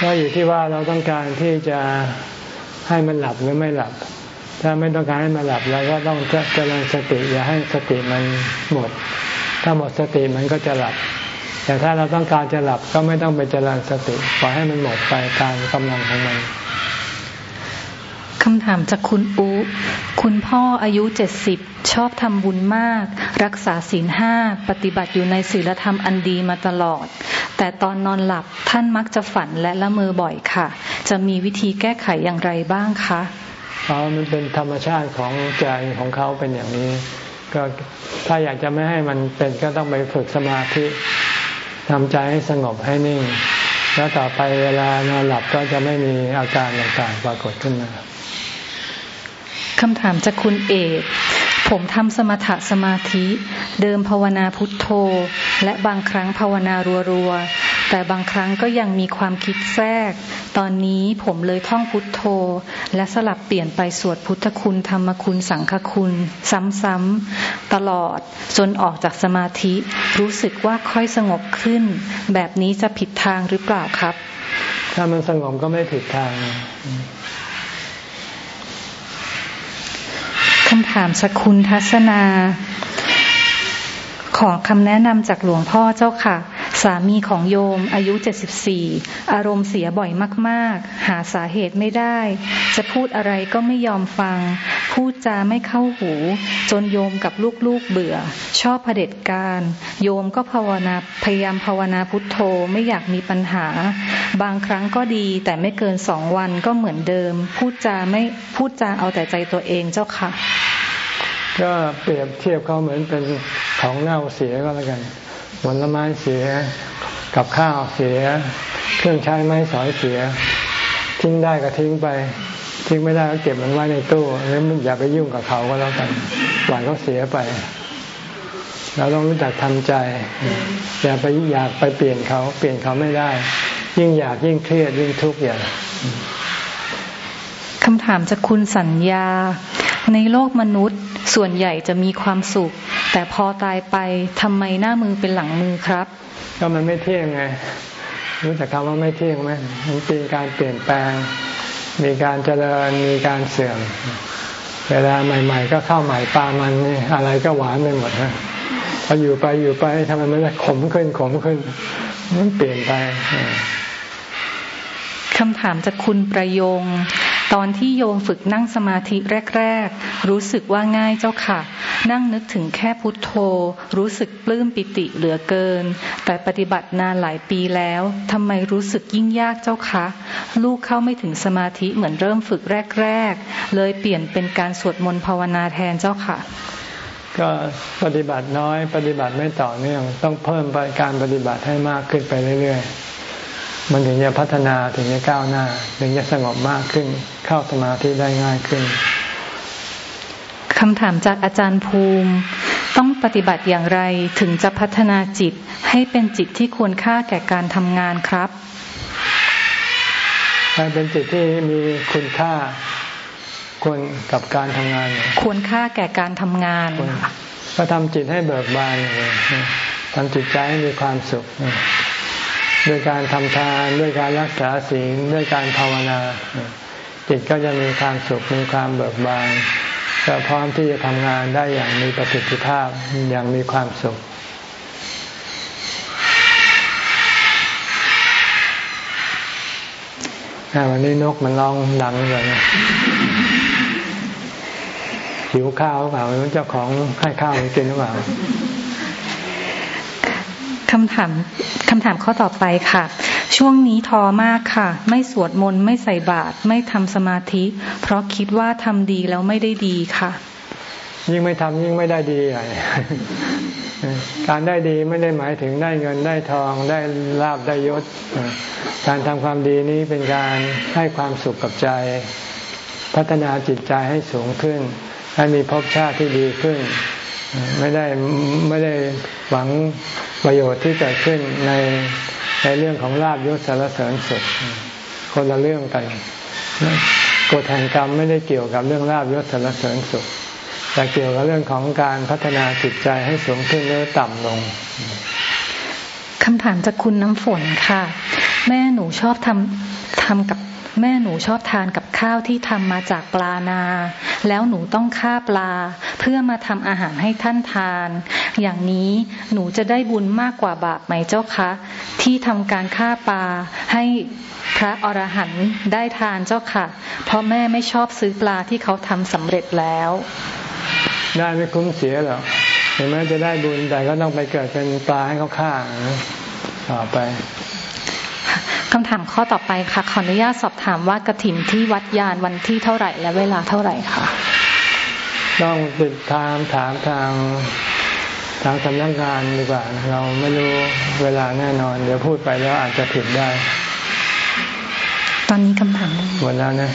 ก็อยู่ที่ว่าเราต้องการที่จะให้มันหลับหรือไม่หลับ ถ้าไม่ต้องการให้มันหลับเราก็ต้องเจริญสติอย่าให้สติมันหมด ถ้าหมดสติมันก็จะหลับ แต่ถ้าเราต้องการจะหลับก็ไม่ต้องไปเจริญสติปล่อยให้มันหมดไปตามกำลังของมันคำถามจากคุณอูคุณพ่ออายุเจ็ดสิบชอบทำบุญมาก รักษาศีลห้าปฏิบัติอยู่ในศีลธรรมอันดีมาตลอด แต่ตอนนอนหลับท่านมักจะฝันและละเมอบ่อยค่ะ จะมีวิธีแก้ไขอย่างไรบ้างคะ เขามันเป็นธรรมชาติของใจของเขาเป็นอย่างนี้ ก็ถ้าอยากจะไม่ให้มันเป็นก็ต้องไปฝึกสมาธิทำใจให้สงบให้นิ่ง แล้วต่อไปเวลานอนหลับก็จะไม่มีอาการต่างๆปรากฏขึ้นมาคำถามจากคุณเอกผมทำสมถะสมาธิ เดิมภาวนาพุทโธ และบางครั้งภาวนารัวๆ แต่บางครั้งก็ยังมีความคิดแทรก ตอนนี้ผมเลยท่องพุทโธ และสลับเปลี่ยนไปสวดพุทธคุณธรรมคุณสังฆคุณ ซ้ำๆตลอด จนออกจากสมาธิ รู้สึกว่าค่อยสงบขึ้น แบบนี้จะผิดทางหรือเปล่าครับ ถ้ามันสงบก็ไม่ผิดทางคำถามสกุลทัศนา ขอคำแนะนำจากหลวงพ่อเจ้าค่ะ สามีของโยมอายุ 74 อารมณ์เสียบ่อยมากๆ หาสาเหตุไม่ได้ จะพูดอะไรก็ไม่ยอมฟัง พูดจาไม่เข้าหู จนโยมกับลูกๆเบื่อ ชอบเผด็จการ โยมก็ภาวนาพยายามภาวนาพุทโธไม่อยากมีปัญหา บางครั้งก็ดีแต่ไม่เกินสองวันก็เหมือนเดิม พูดจาไม่พูดจาเอาแต่ใจตัวเองเจ้าค่ะ ก็เปรียบเทียบเขาเหมือนเป็นของเน่าเสียก็แล้วกัน ผลไม้เสีย กับข้าวเสีย เครื่องใช้ไม้สอยเสีย ทิ้งได้ก็ทิ้งไป ทิ้งไม่ได้ก็เก็บมันไว้ในตู้แล้วอย่าไปยุ่งกับเขาก็แล้วกันปล่อยเขาเสียไป เราต้องรู้จักทำใจ อย่าไปอยากไปเปลี่ยนเขา เปลี่ยนเขาไม่ได้ ยิ่งอยากยิ่งเครียดยิ่งทุกข์อย่างคำถามจากคุณสัญญา ในโลกมนุษย์ส่วนใหญ่จะมีความสุข แต่พอตายไปทำไมหน้ามือเป็นหลังมือครับ ก็มันไม่เที่ยงไง รู้จักคำว่าไม่เที่ยงไหมมันเป็นการเปลี่ยนแปลง มีการเจริญมีการเสื่อม เวลาใหม่ ๆ ก็เข้าใหม่ปลามันนี่อะไรก็หวานไปหมดฮะพออยู่ไปอยู่ไปทำไมมันขมขึ้นขมขึ้นมันเปลี่ยนไปคำถามจากคุณประยง ตอนที่โยมฝึกนั่งสมาธิแรก ๆ รู้สึกว่าง่ายเจ้าค่ะ นั่งนึกถึงแค่พุทโธ รู้สึกปลื้มปิติเหลือเกิน แต่ปฏิบัตินานหลายปีแล้วทำไมรู้สึกยิ่งยากเจ้าคะ ลูกเข้าไม่ถึงสมาธิเหมือนเริ่มฝึกแรก ๆ เลยเปลี่ยนเป็นการสวดมนต์ภาวนาแทนเจ้าค่ะ ก็ปฏิบัติน้อยปฏิบัติไม่ต่อเนื่อง ต้องเพิ่มการปฏิบัติให้มากขึ้นไปเรื่อยๆ มันถึงจะพัฒนาถึงจะก้าวหน้า ถึงจะสงบมากขึ้นเข้าสมาธิได้ง่ายขึ้น คำถามจากอาจารย์ภูมิ ต้องปฏิบัติอย่างไรถึงจะพัฒนาจิตให้เป็นจิตที่ควรค่าแก่การทำงานครับให้เป็นจิตที่มีคุณค่าควรกับการทำงาน ควรค่าแก่การทำงาน ก็ทำจิตให้เบิกบานทำจิตใจให้มีความสุขด้วยการทำทานด้วยการรักษาศีลด้วยการภาวนา จิตก็จะมีความสุขมีความเบิกบาน ก็พร้อมที่จะทำงานได้อย่างมีประสิทธิภาพอย่างมีความสุข วันนี้นกมันร้องดังเลยนะหิวข้าวหรือเปล่าเจ้าของให้ข้าวมันกินหรือเปล่าคำถามคำถามข้อต่อไปค่ะ ช่วงนี้ท้อมากค่ะ ไม่สวดมนต์ไม่ใส่บาตรไม่ทำสมาธิ เพราะคิดว่าทำดีแล้วไม่ได้ดีค่ะ ยิ่งไม่ทำยิ่งไม่ได้ดีใหญ่การได้ดีไม่ได้หมายถึงได้เงินได้ทองได้ลาบได้ยศ การทำความดีนี้เป็นการให้ความสุขกับใจ พัฒนาจิตใจให้สูงขึ้น ให้มีภพชาติที่ดีขึ้น ไม่ได้ไม่ได้หวังประโยชน์ที่เกิดขึ้นใน ในเรื่องของลาบยศสารเสริญสุขคนละเรื่องกันกฎแห่งกรรมไม่ได้เกี่ยวกับเรื่องลาบยศสารเสริญสุขแต่เกี่ยวกับเรื่องของการพัฒนาจิตใจให้สูงขึ้นหรือต่ำลงคำถามจากคุณน้ำฝนค่ะ แม่หนูชอบทำทำกับแม่หนูชอบทานกับข้าวที่ทำมาจากปลานา แล้วหนูต้องฆ่าปลา เพื่อมาทำอาหารให้ท่านทาน อย่างนี้หนูจะได้บุญมากกว่าบาปไหมเจ้าคะ ที่ทำการฆ่าปลาให้พระอรหันต์ได้ทานเจ้าค่ะ เพราะแม่ไม่ชอบซื้อปลาที่เขาทำสำเร็จแล้ว ได้ไม่คุ้มเสียหรอกถึงแม้จะได้บุญแต่ก็ต้องไปเกิดเป็นปลาให้เขาฆ่าต่อไป คำถามข้อต่อไปค่ะ ขออนุญาตสอบถามว่ากระถินที่วัดยานวันที่เท่าไหร่ และเวลาเท่าไหร่คะต้องติดตามถามทางทางสำนักงานดีกว่า เราไม่รู้เวลาแน่นอน เดี๋ยวพูดไปแล้วอาจจะผิดได้ ตอนนี้คำถามหมดแล้วนะ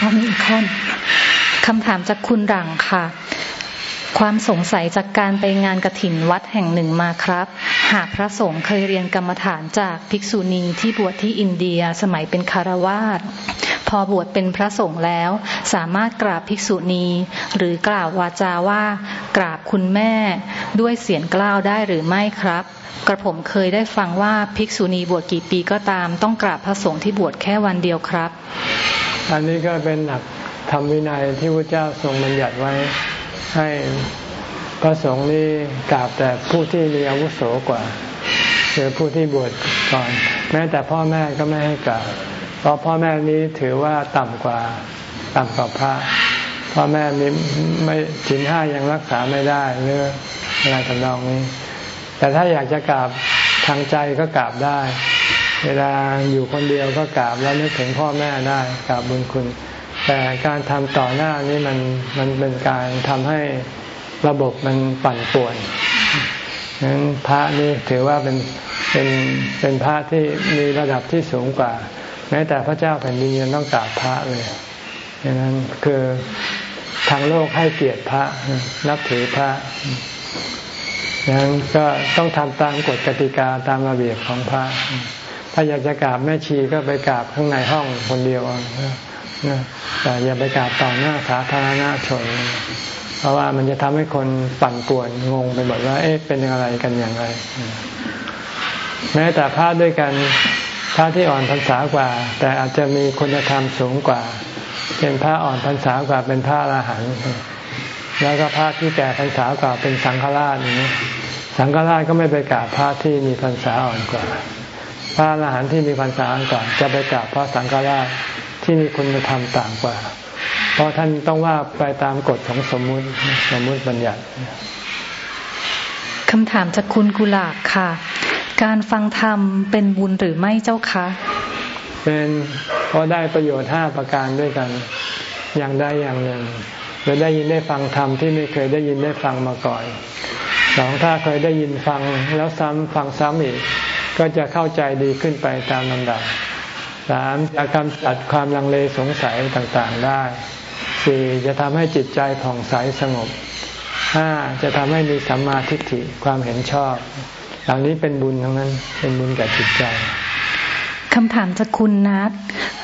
อ๋อมีอีกข้อคำถามจากคุณรังค่ะ ความสงสัยจากการไปงานกระถินวัดแห่งหนึ่งมาครับ หากพระสงฆ์เคยเรียนกรรมฐานจากภิกษุณีที่บวชที่อินเดียสมัยเป็นคารวาสพอบวชเป็นพระสงฆ์แล้ว สามารถกราบภิกษุณีหรือกล่าววาจาว่ากราบคุณแม่ด้วยเสียงกล้าวได้หรือไม่ครับ กระผมเคยได้ฟังว่าภิกษุณีบวชกี่ปีก็ตาม ต้องกราบพระสงฆ์ที่บวชแค่วันเดียวครับ อันนี้ก็เป็นหลักธรรมวินัยที่พระเจ้าทรงบัญญัติไว้ให้ ระสงฆ์นี่กราบแต่ผู้ที่มีอาวุโสกว่าคือผู้ที่บวชก่อน แม้แต่พ่อแม่ก็ไม่ให้กราบเพราะพ่อแม่นี้ถือว่าต่ำกว่าต่ำกว่าพระพ่อแม่มีไม่ถินห้ายังรักษาไม่ได้หรืออะไรทำนองนี้ แต่ถ้าอยากจะกราบทางใจก็กราบได้ เวลาอยู่คนเดียวก็กราบแล้วนึกถึงพ่อแม่ได้กราบบุญคุณ แต่การทำต่อหน้านี้มันมันเป็นการทำให้ ระบบมันปั่นป่วนนั้นพระนี่ถือว่าเป็นเป็นเป็นพระที่มีระดับที่สูงกว่า แม้แต่พระเจ้าแผ่นดินยังต้องกราบพระเลยดังนั้นคือทางโลกให้เกียรติพระนับถือพระดังนั้นก็ต้องทำตามกฎกติกาตามระเบียบของพระ ถ้าอยากจะกราบแม่ชีก็ไปกราบข้างในห้องคนเดียวแต่อย่าไปกราบต่อหน้าสาธารณชน ราะว่ามันจะทำให้คนปั่นป่วนงงไปหมดว่า เอ๊ะเป็นอะไรกันอย่างไร แม้แต่พระด้วยกันพระที่อ่อนพรรษากว่า แต่อาจจะมีคุณธรรมสูงกว่า เป็นพระอ่อนพรรษากว่าเป็นพระอรหันต์แล้วก็พระที่แก่พรรษากว่าเป็นสังฆราชนี้สังฆราชก็ไม่ไปกราบพระที่มีพรรษาอ่อนกว่า พระอรหันต์ที่มีพรรษาก่อนกว่าจะไปกราบพระสังฆราชที่มีคุณธรรมต่างกว่า เพราะท่านต้องว่าไปตามกฎของสมมุติสมมุติบัญญัติคำถามจากคุณกุหลาบค่ะ การฟังธรรมเป็นบุญหรือไม่เจ้าคะเป็นเพราะได้ประโยชน์ห้าประการด้วยกันอย่างใดอย่างหนึ่งเราได้ยินได้ฟังธรรมที่ไม่เคยได้ยินได้ฟังมาก่อนสองถ้าเคยได้ยินฟังแล้วซ้ำฟังซ้ำอีก ก็จะเข้าใจดีขึ้นไปตามลำดับสามจะกำจัดความลังเลสงสัยต่างๆได้ สี่จะทำให้จิตใจผ่องใสสงบห้าจะทำให้มีสัมมาทิฏฐิความเห็นชอบ เหล่านี้เป็นบุญทั้งนั้น เป็นบุญแก่จิตใจคำถามจากคุณนัท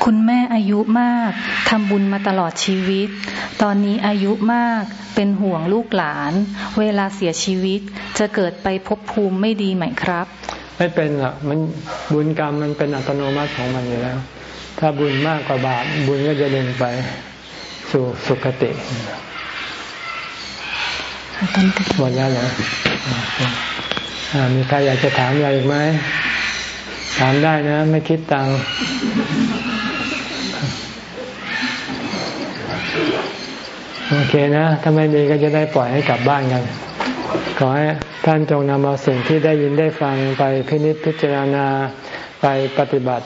คุณแม่อายุมากทำบุญมาตลอดชีวิต ตอนนี้อายุมากเป็นห่วงลูกหลาน เวลาเสียชีวิตจะเกิดไปภพภูมิไม่ดีไหมครับ ไม่เป็นหรอกมันบุญกรรมมันเป็นอัตโนมัติของมันอยู่แล้ว ถ้าบุญมากกว่าบาปบุญก็จะเดินไป สู่สุคติหมดแล้วเหรอมีใครอยากจะถามอะไรอีกไหม ถามได้นะ ไม่คิดตังค์โอเคนะถ้าไม่มีก็จะได้ปล่อยให้กลับบ้านกัน ขอให้ท่านจงนำเอาสิ่งที่ได้ยินได้ฟังไปพินิจพิจารณาไปปฏิบัติ